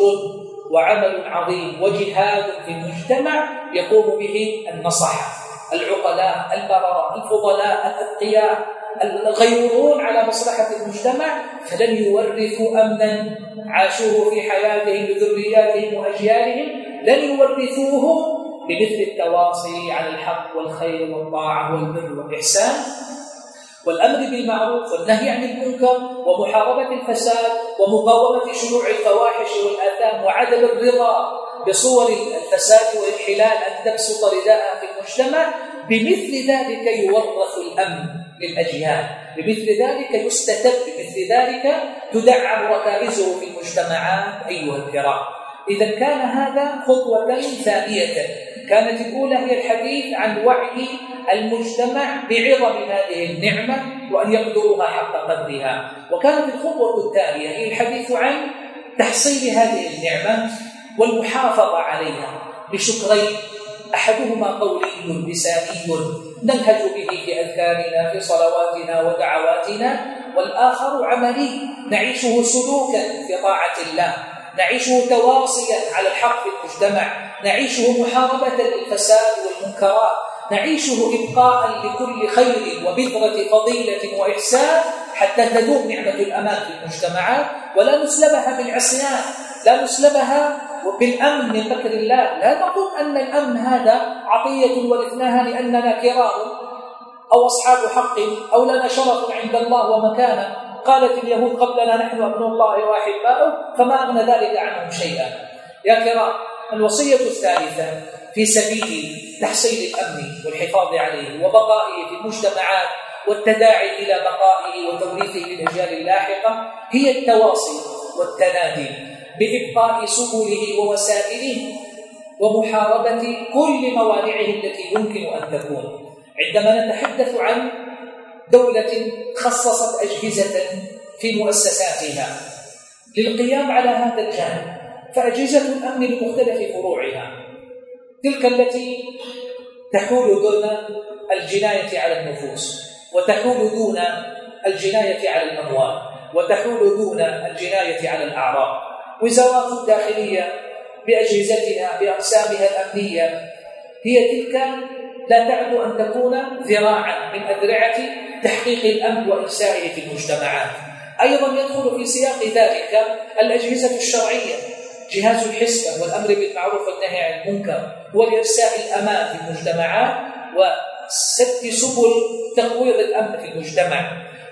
[SPEAKER 1] وعمل عظيم وجهاد في المجتمع يقوم به النصح العقلاء البرراء الفضلاء الأتقياء. الغيورون على مصلحة المجتمع فلن يورثوا أمنا. عاشوه في حياتهم لذرياتهم وأجيالهم. لن يورثوه بمثل التواصي على الحق والخير والطاعة والبر والإحسان. والأمر بالمعروف والنهي عن المنكر ومحاربة الفساد ومقاومة شيوع الفواحش والآثام وعدم الرضا بصور الفساد والانحلال أن تبسط رداءها في المجتمع بمثل ذلك يورث الأمن. للأجيال بمثل ذلك يستتب بمثل ذلك تدعم ركائزه في المجتمعات أيها الكرام. إذا كان هذا خطوة ثانية. كانت الأولى هي الحديث عن وعي المجتمع بعظم هذه النعمة وأن يقدروها حق قدرها. وكانت الخطوة الثانية هي الحديث عن تحصيل هذه النعمة والمحافظة عليها. بشكرين. أحدهما قولي لساني. ننهج به في أذكارنا في صلواتنا ودعواتنا. والآخر عملي نعيشه سلوكا في طاعة الله نعيشه تواصيا على الحق في المجتمع نعيشه محاربة للفساد والمنكرات نعيشه إبقاء لكل خير وبذرة فضيلة وإحسان حتى تدوم نعمة الأمان في المجتمعات. ولا نسلبها بالعصيان لا نسلبها بالأمن من مكر الله. لا نقول أن الأمن هذا عطية ورثناها لأننا كرام أو أصحاب حق أو لنا شرف عند الله ومكانة. قالت اليهود قبلنا نحن أبن الله واحباؤه فما أغنى ذلك عنهم شيئا. يا كرام الوصية الثالثة في سبيل تحصيل الأمن والحفاظ عليه وبقائه في المجتمعات والتداعي إلى بقائه وتوريثه للاجيال اللاحقة هي التواصي والتنادي. بإبقاء سبله ووسائله ومحاربة كل موانعه التي يمكن أن تكون. عندما نتحدث عن دولة خصصت أجهزة في مؤسساتها للقيام على هذا الجانب فأجهزة الأمن بمختلف فروعها تلك التي تحول دون الجناية على النفوس وتحول دون الجناية على الأموال وتحول دون الجناية على الأعراض. وزارات الداخلية بأجهزتها بأقسامها الأمنية. هي تلك لا تعد أن تكون ذراعا من أذرعة تحقيق الأمن وإنسائه في المجتمعات. أيضا يدخل في سياق ذلك الأجهزة الشرعية جهاز الحسبة والأمر بالمعروف والنهي عن المنكر ولإرساء الأمان في المجتمعات وسد سبل تقويض الأمن في المجتمع.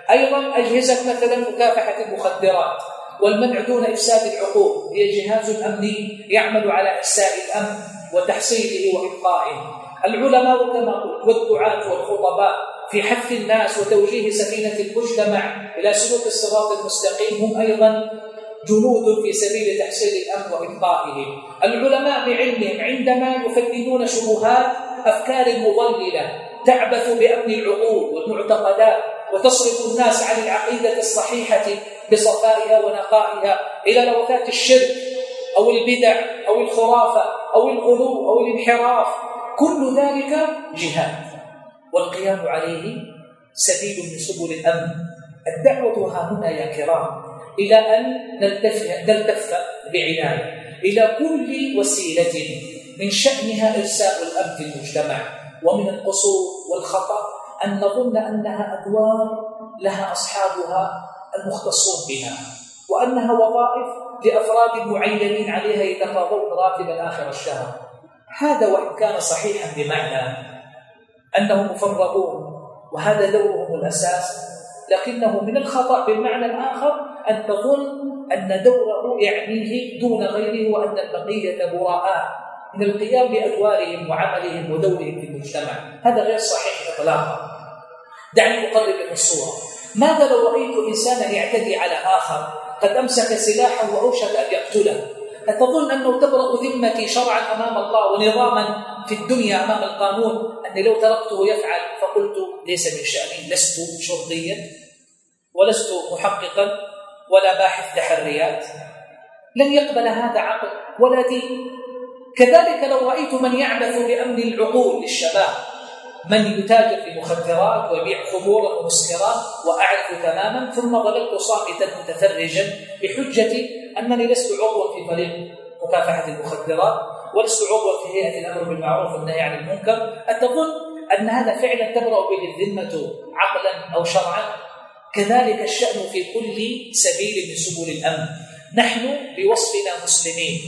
[SPEAKER 1] أيضا أجهزة مثلا مكافحة المخدرات والمنع دون إفساد العقول. هي جهاز أمني يعمل على إرساء الأمن وتحصيله وإبقائه. العلماء كما قلت والدعاة والخطباء في حث الناس وتوجيه سفينة المجتمع إلى سلوك الصراط المستقيم هم أيضا جنود في سبيل تحصيل الأمن وإبقائه. العلماء بعلمهم عندما يفندون شبهات أفكار مضللة تعبث بأمن العقول والمعتقدات وتصرف الناس عن العقيدة الصحيحة بصفائها ونقائها إلى لوثات الشرك أو البدع أو الخرافة أو الغلو أو الانحراف. كل ذلك جهاد. والقيام عليه سبيل من سبل الأمن. الدعوة ها هنا يا كرام إلى أن نلتف نلتف بعناية إلى كل وسيلة من شأنها إرساء الأمن في المجتمع. ومن القصور والخطأ أن نظن أنها أدوار لها أصحابها المختصون بها وأنها وظائف لأفراد معينين عليها يتقاضون راتبا آخر الشهر. هذا وإن كان صحيحا بمعنى أنهم مفرغون وهذا دورهم الأساس لكنه من الخطأ بالمعنى الآخر أن تظن أن دوره يعنيه دون غيره وأن البقية براء من القيام بأدوارهم وعملهم ودورهم في المجتمع. هذا غير صحيح إطلاقا. دعني أقرب لك الصورة. ماذا لو رأيت إنسانا يعتدي على آخر؟ قد أمسك سلاحه وأوشك أن يقتله. أتظن أنه تبرأ ذمتي شرعا أمام الله ونظاما في الدنيا أمام القانون؟ أني لو تركته يفعل فقلت ليس من شأني لست شرطيا ولست محققا ولا باحث تحريات. لن يقبل هذا عقل ولا دين كذلك لو رأيت من يعبث بأمن العقول للشباب. من يتاجر في مخدرات ويبيع خمورا ومسكرات وأعرف تماما ثم ظللت صامتا متفرجا بحجة أنني لست عضوا في فريق مكافحة المخدرات ولست عضوا في هيئة الأمر بالمعروف والنهي عن المنكر. أتظن أن هذا فعلا تبرأ به الذمة عقلا أو شرعا؟ كذلك الشأن في كل سبيل من سبل الأمن. نحن بوصفنا مسلمين.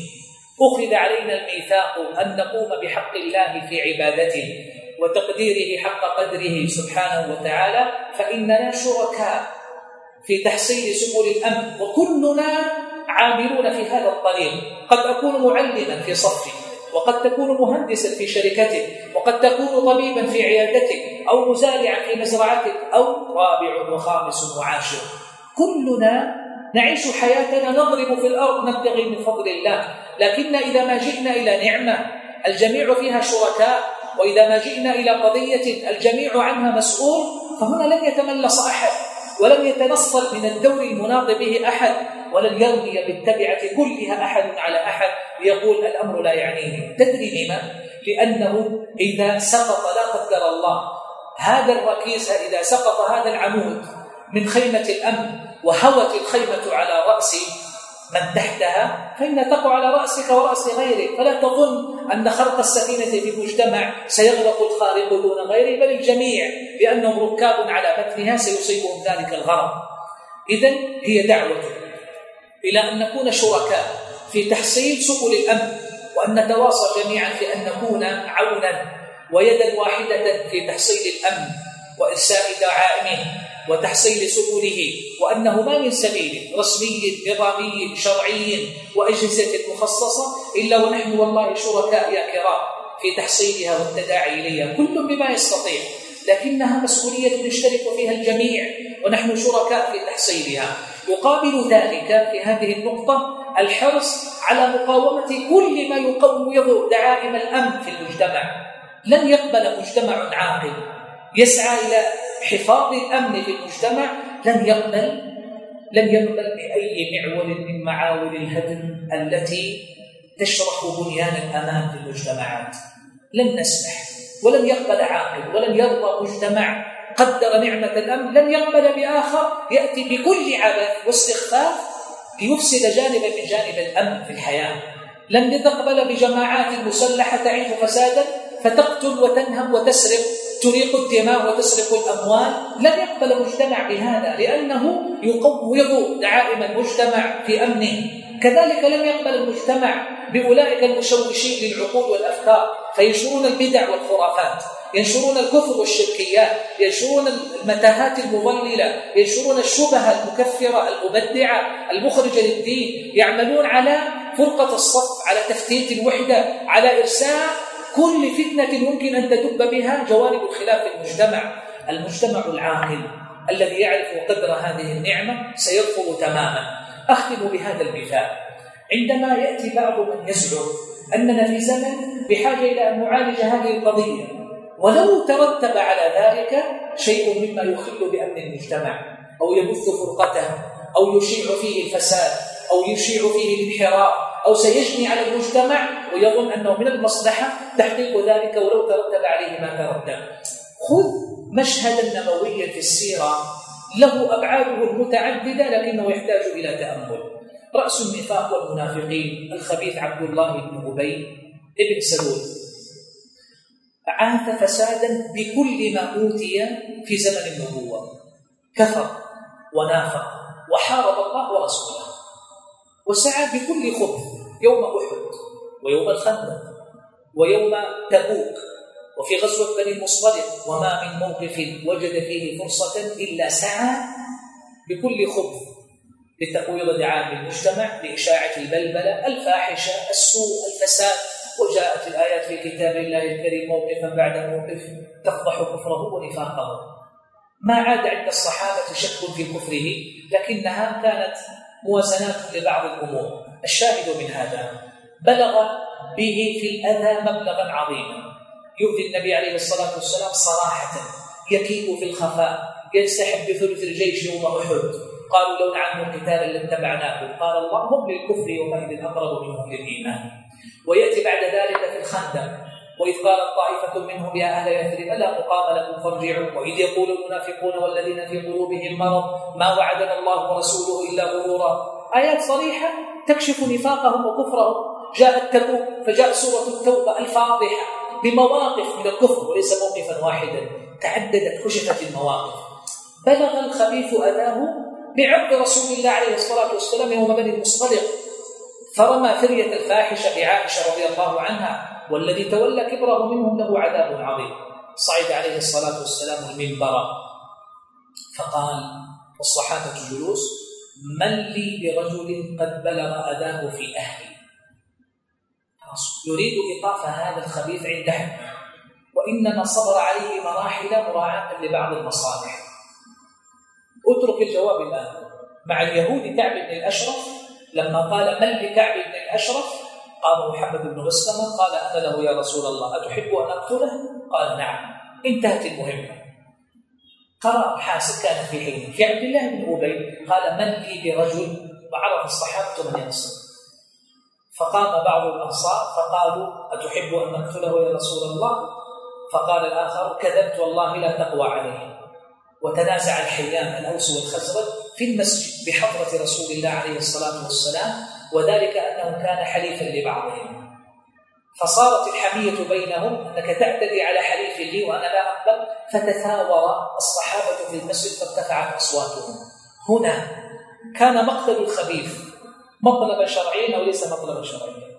[SPEAKER 1] أخذ علينا الميثاق أن نقوم بحق الله في عبادته. وتقديره حق قدره سبحانه وتعالى فإننا شركاء في تحصيل سبل الأمن وكلنا عاملون في هذا الطريق. قد أكون معلما في صفي وقد تكون مهندسا في شركتك وقد تكون طبيبا في عيادتك أو مزارعا في مزرعتك أو رابع وخامس وعاشر. كلنا نعيش حياتنا نضرب في الأرض نبتغي من فضل الله. لكن إذا ما جئنا إلى نعمة الجميع فيها شركاء. وإذا ما جئنا إلى قضية الجميع عنها مسؤول فهنا لن يتملص أحد ولن يتنصل من الدور المناط به أحد ولن يرمي بالتبعة كلها أحد على أحد ليقول الأمر لا يعنيني تدري لما؟ لأنه إذا سقط لا قدر الله هذا الركيز إذا سقط هذا العمود من خيمة الأمن وهوت الخيمة على رأس من تحتها فإن تقع على رأسك ورأس غيرك. فلا تظن أن خرق السفينة في مجتمع سيغرق الخارق دون غيره بل الجميع لأنهم ركاب على متنها سيصيبهم ذلك الغرق. إذا هي دعوة إلى أن نكون شركاء في تحصيل سبل الأمن وأن نتواصى جميعا في أن نكون عونا ويدا واحدة في تحصيل الأمن وإرساء دعائمه وتحصيل سبله وأنه ما من سبيل رسمي نظامي شرعي وأجهزة مخصصة إلا ونحن والله شركاء يا كرام في تحصيلها والتداعي إليها. كل بما يستطيع لكنها مسؤولية يشترك فيها الجميع ونحن شركاء في تحصيلها. يقابل ذلك في هذه النقطة الحرص على مقاومة كل ما يقوض دعائم الأمن في المجتمع. لن يقبل مجتمع عاقل. يسعى إلى حفاظ الأمن في المجتمع لن يقبل لن يقبل بأي معول من معاول الهدم التي تشرح بنيان الأمان في المجتمعات. لن نسمح ولن يقبل عاقل ولن يرضى مجتمع قدر نعمة الأمن لن يقبل بآخر يأتي بكل عبث واستخفاف ليفسد جانبا من جانب الأمن في الحياة. لن تقبل بجماعات مسلحة تعيش فسادا فتقتل وتنهب وتسرق. تريق الدماء وتسرق الأموال لن يقبل مجتمع بهذا لأنه يقوض دعائم المجتمع في أمنه. كذلك لم يقبل المجتمع بأولئك المشوشين للعقول والأفكار فينشرون البدع والخرافات ينشرون الكفر والشركيات ينشرون المتاهات المضللة ينشرون الشبهة المكفرة المبدعة المخرجة للدين يعملون على فرقة الصف على تفتيت الوحدة على إرساء كل فتنة يمكن أن تدب بها جوانب الخلاف في المجتمع المجتمع العاقل الذي يعرف قدر هذه النعمة سيدخل تماما. أختم بهذا المثال. عندما يأتي بعض من يزعم أننا في زمن بحاجة إلى أن نعالج هذه القضية ولو ترتب على ذلك شيء مما يخل بأمن المجتمع أو يبث فرقته أو يشيع فيه الفساد أو يشيع فيه الانحراف أو سيجني على المجتمع ويظن أنه من المصلحة تحقيق ذلك ولو ترتب عليه ما ترتب. خذ مشهدا نبويا في السيرة له أبعاده المتعددة لكنه يحتاج إلى تأمل. رأس النفاق والمنافقين الخبيث عبد الله بن أبي ابن سلول. عاث فسادا بكل ما أوتي في زمن النبوة. كفر ونافق وحارب الله ورسوله. وسعى بكل خبث يوم أحد ويوم الخندق ويوم تبوك وفي غزوة بني المصطلق وما من موقف وجد فيه فرصة إلا سعى بكل خبث لتقويض دعام المجتمع لإشاعة البلبلة الفاحشة السوء الفساد وجاءت الآيات في كتاب الله الكريم موقفا بعد موقف تفضح كفره ونفاقه. ما عاد عند الصحابة شك في كفره لكنها كانت موازنات لبعض الأمور. الشاهد من هذا بلغ به في الأذى مبلغا عظيما. يؤذي النبي عليه الصلاة والسلام صراحة. يكيد في الخفاء ينسحب بثلث الجيش يوم أحد. قالوا لو نعلم قتالا لاتبعناكم قال الله هم للكفر يومئذ أقرب منهم للإيمان ويأتي بعد ذلك في الخندق. وإذ قالت طائفة منهم يا أهل يثرب لا مقام لكم؟ فارجعوا. وإذ يقول المنافقون والذين في قلوبهم مرض ما وعدنا الله ورسوله إلا غرورا. آيات صريحة تكشف نفاقهم وكفرهم. جاءت تبوك فجاء سورة التوبة الفاضحة بمواقف من الكفر وليس موقفا واحدا. تعددت كشفت المواقف. بلغ الخبيث أذاه بعبد رسول الله عليه الصلاة والسلام يوم بني المصطلق فرمى فرية الفاحشة بعائشة رضي الله عنها. والذي تولى كبره منهم له عذاب عظيم. صعد عليه الصلاة والسلام المنبر. فقال والصحابة جلوس من لي برجل قد بلغ أذاه في أهلي. يريد إيقاف هذا الخبيث عند حد وإنما صبر عليه مراحل مراعاة لبعض المصالح. أترك الجواب الآن. مع اليهود كعب بن الأشرف لما قال من لكعب بن الأشرف؟ قال محمد بن مسلمة قال أنا له يا رسول الله أتحب أن أقتله؟ قال نعم. انتهت المهمة. قرأ حاسب كان في حين في عبد الله بن أبي قال من لي برجل؟ وعرف الصحابة من ينصر. فقام بعض الأنصار فقالوا أتحب أن نقتله يا رسول الله؟ فقال الآخر كذبت والله لا تقوى عليه. وتنازع الحيان الأوس والخزرج في المسجد بحضرة رسول الله عليه الصلاة والسلام وذلك أنه كان حليفا لبعضهم. فصارت الحمية بينهم أنك تعتدي على حليف لي وأنا لا أقبل فتثاور الصحابة في المسجد فارتفعت أصواتهم. هنا كان مقتل الخبيث مطلبا شرعيا وليس مطلبا شرعيا.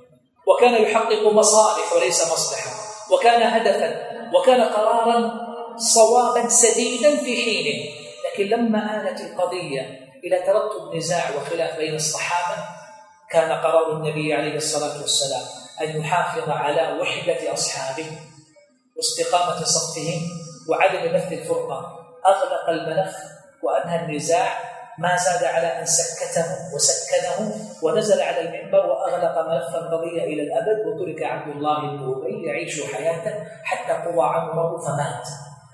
[SPEAKER 1] وكان يحقق مصالح وليس مصلحة وكان هدفا وكان قرارا صوابا سديدا في حينه. لكن لما آلت القضية إلى ترتب نزاع وخلاف بين الصحابة كان قرار النبي عليه الصلاة والسلام أن يحافظ على وحدة أصحابه واستقامة صفهم وعدم بث الفرقة. أغلق الملف وأنهى النزاع. ما زاد على أن سكته وسكنه ونزل على المنبر وأغلق ملف القضية إلى الأبد وترك عبد الله بن أبي يعيش حياته حتى قضى عمره فمات.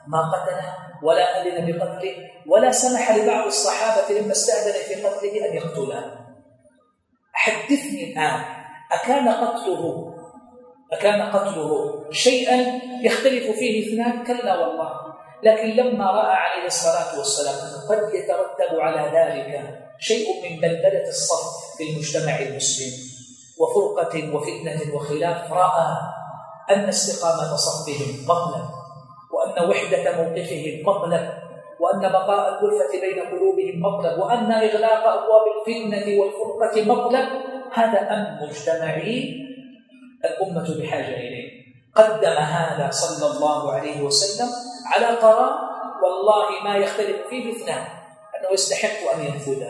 [SPEAKER 1] ما قتله ولا أذن بقتله ولا سمح لبعض الصحابة لما استأذن في قتله أن يقتله. حدثني الآن. أكان قتله. أكان قتله. شيئا يختلف فيه اثنان كلا والله. لكن لما رأى عليه الصلاة والسلام قد يترتب على ذلك شيء من بلبلة الصف في المجتمع المسلم. وفرقة وفتنة وخلاف رأى أن استقامة صفهم مطلب وأن وحدة موقفهم مطلب وأن بقاء الالفه بين قلوبهم مطلب وأن إغلاق أبواب الفتنة والفرقة مطلب هذا أمر مجتمعي الأمة بحاجة إليه. قدم هذا صلى الله عليه وسلم على قرار والله ما يختلف فيه اثنان أنه يستحق أن ينفذ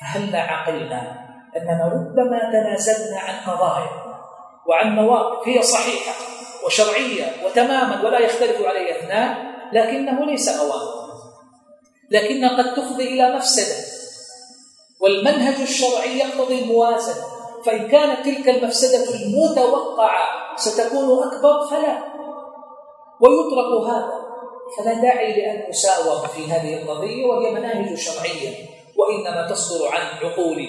[SPEAKER 1] فهل عقلنا أننا ربما تنازلنا عن قضايا وعن مواقف هي صحيحة وشرعية وتماما ولا يختلف عليها اثنان لكنه ليس أوامر. لكنها قد تفضي إلى مفسدة. والمنهج الشرعي يقتضي الموازنة. فإن كانت تلك المفسدة المتوقعة ستكون أكبر فلا. ويترك هذا. فلا داعي لأن نساوم في هذه القضية وهي مناهج شرعية وإنما تصدر عن عقول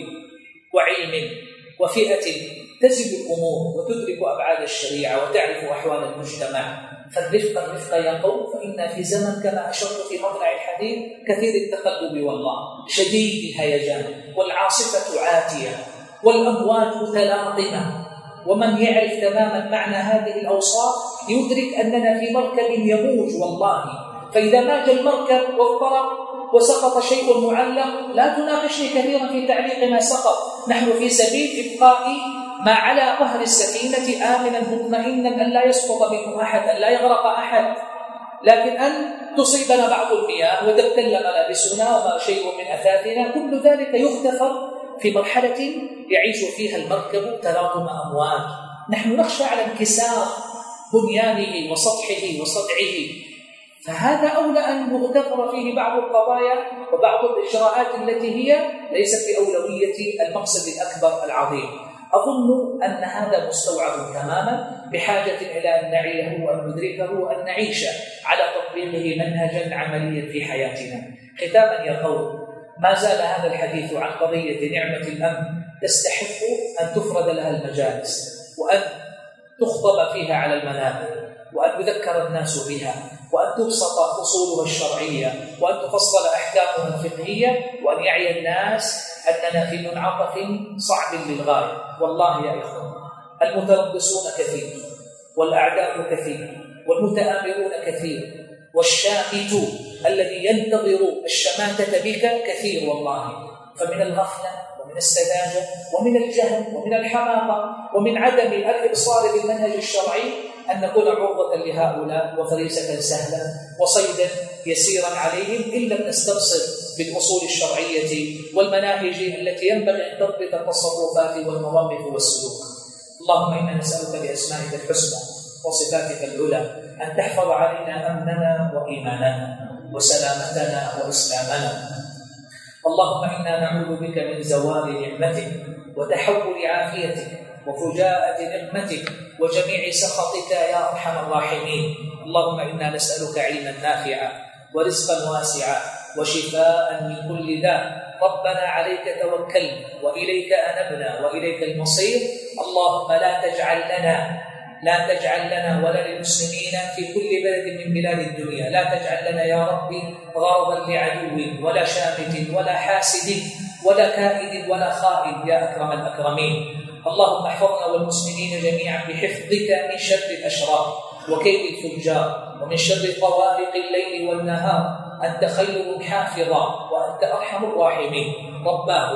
[SPEAKER 1] وعلم وفئة تزن الأمور وتدرك أبعاد الشريعة وتعرف أحوال المجتمع. فالرفق الرفق يا قوم فإنا في زمن كما أشرت في مطلع الحديث كثير التقلب والله. شديد الهيجان والعاصفة عاتية. والأمواج متلاطمة ومن يعرف تماما معنى هذه الأوصاف يدرك أننا في مركب يموج والله. فإذا مات المركب واضطرب وسقط شيء معلق لا تناقشني كثيرا في تعليق ما سقط. نحن في سبيل إبقاء ما على ظهر السفينة آمنا مطمئنا أن لا يسقط منه أحد أن لا يغرق أحد. لكن أن تصيبنا بعض المياه وتبتل ملابسنا وما شيء من أثاثنا كل ذلك يغتفر في مرحلة يعيش فيها المركب تراكم أمواج. نحن نخشى على انكسار بنيانه وسطحه وصدعه. فهذا أولى أن يغتفر فيه بعض القضايا وبعض الإجراءات التي هي ليست بأولوية المقصد الأكبر العظيم. أظن أن هذا مستوعب تماما بحاجة إلى أن نعيه وأن ندركه وأن نعيش على تطبيقه منهجا عمليا في حياتنا. ختاما يا قوم ما زال هذا الحديث عن قضية نعمة الأمن تستحق أن تفرد لها المجالس وأن تخطب فيها على المنابر وأن يذكر الناس بها وأن تبسط أصولها الشرعية وأن تفصل أحكامها الفقهية وأن يعي الناس أننا في منعطف صعب للغاية. والله يا إخوان المتربصون كثير والأعداء كثير والمتآمرون كثير والشامت الذي ينتظر الشماتة بك كثير والله. فمن الغفلة ومن السذاجة ومن الجهل ومن الحماقة ومن عدم الإبصار بالمنهج الشرعي أن نكون عرضة لهؤلاء وفريسة سهلة وصيدا يسيرا عليهم إن لم نستبصر بالأصول الشرعية والمناهج التي ينبغي أن تضبط التصرفات والمواقف والسلوك. اللهم إنا نسألك بأسمائك الحسنى وصفاتك العلى أن تحفظ علينا أمننا وإيماننا وسلامتنا وإسلامنا. اللهم إنا نعوذ بك من زوال نعمتك وتحول عافيتك وفجاءة نقمتك وجميع سخطك يا أرحم الراحمين. اللهم إنا نسألك علما نافعا ورزقا واسعا وشفاء من كل داء ربنا عليك توكلنا وإليك أنبنا وإليك المصير. اللهم لا تجعل لنا لا تجعل لنا ولا للمسلمين في كل بلد من بلاد الدنيا. لا تجعل لنا يا ربي غرضا لعدو ولا شامت ولا حاسد ولا كائد ولا خائن يا أكرم الأكرمين. اللهم احفظنا والمسلمين جميعا بحفظك من شر الأشرار وكيد الفجار ومن شر طوارق الليل والنهار. أنت خير حافظا وأنت أرحم الراحمين. رباه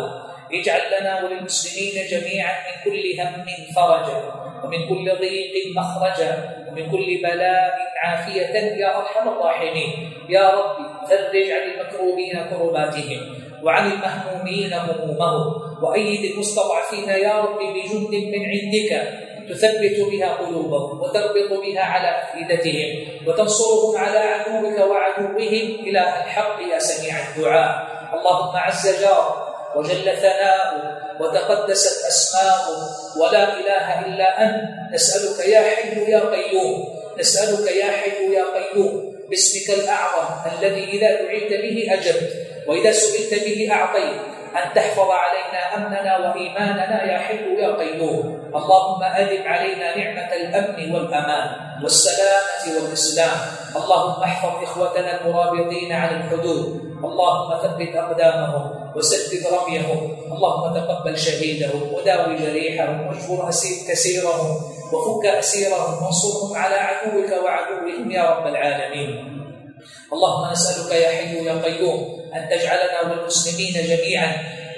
[SPEAKER 1] اجعل لنا وللمسلمين جميعا من كل هم فرجا ومن كل ضيق مخرجا ومن كل بلاء عافية. يا أرحم الراحمين. يا رب فرج عن المكروبين كرباتهم. وعن المهمومين همومهم. وأيد المستضعفين يا رب بجند من عندك. تثبت بها قلوبهم وتربط بها على أفئدتهم وتنصرهم على عدوك وعدوهم. إلى الحق يا سميع الدعاء. اللهم عز جار وجل ثناؤه وتقدست أسماؤه ولا إله إلا أنت. نسألك يا حي يا قيوم. نسألك يا حي يا قيوم. باسمك الأعظم الذي إذا دعيت به أجبت. وإذا سئلت به أعطيت. أن تحفظ علينا أمننا وإيماننا يا حي يا قيوم. اللهم أدم علينا نعمة الأمن والأمان والسلامة والإسلام. اللهم احفظ إخوتنا المرابطين على الحدود. اللهم ثبت أقدامهم وسدد رميهم. اللهم تقبل شهيدهم وداوي جريحهم واجبر كسيرهم وفك أسيرهم وانصرهم على عدوك وعدوهم يا رب العالمين. اللهم نسألك يا حي يا قيوم أن تجعلنا والمسلمين جميعا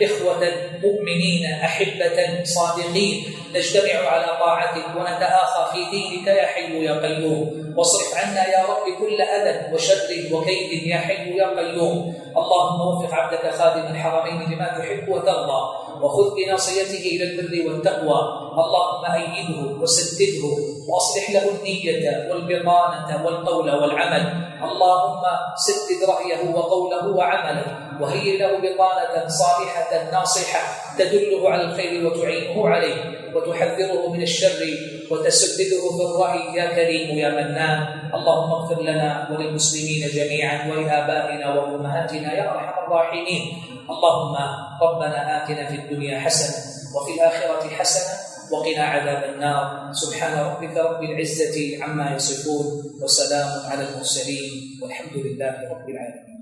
[SPEAKER 1] إخوة مؤمنين أحبة صادقين نجتمع على طاعتك ونتآخى في دينك يا حي يا قيوم. واصرف عنا يا رب كل أذى وشر وكيد يا حي يا قيوم. اللهم وفق عبدك خادم الحرمين لما تحب وترضى وخذ بناصيته إلى البر والتقوى. اللهم أيده وسدده وأصلح له النية والبطانة والقول والعمل. اللهم سدد رأيه وقوله وعمله وهيئ له بطانة صالحة ناصحة تدله على الخير وتعينه عليه وتحذره من الشر وتسدده في الرأي. يا كريم يا منان اللهم اغفر لنا وللمسلمين جميعا ولآبائنا وأمهاتنا يا أرحم الراحمين. اللهم ربنا آتنا في الدنيا حسنة وفي الآخرة حسنة وقنا عذاب النار. سبحان ربك رب العزة عما يصفون وسلام على المرسلين والحمد لله رب العالمين.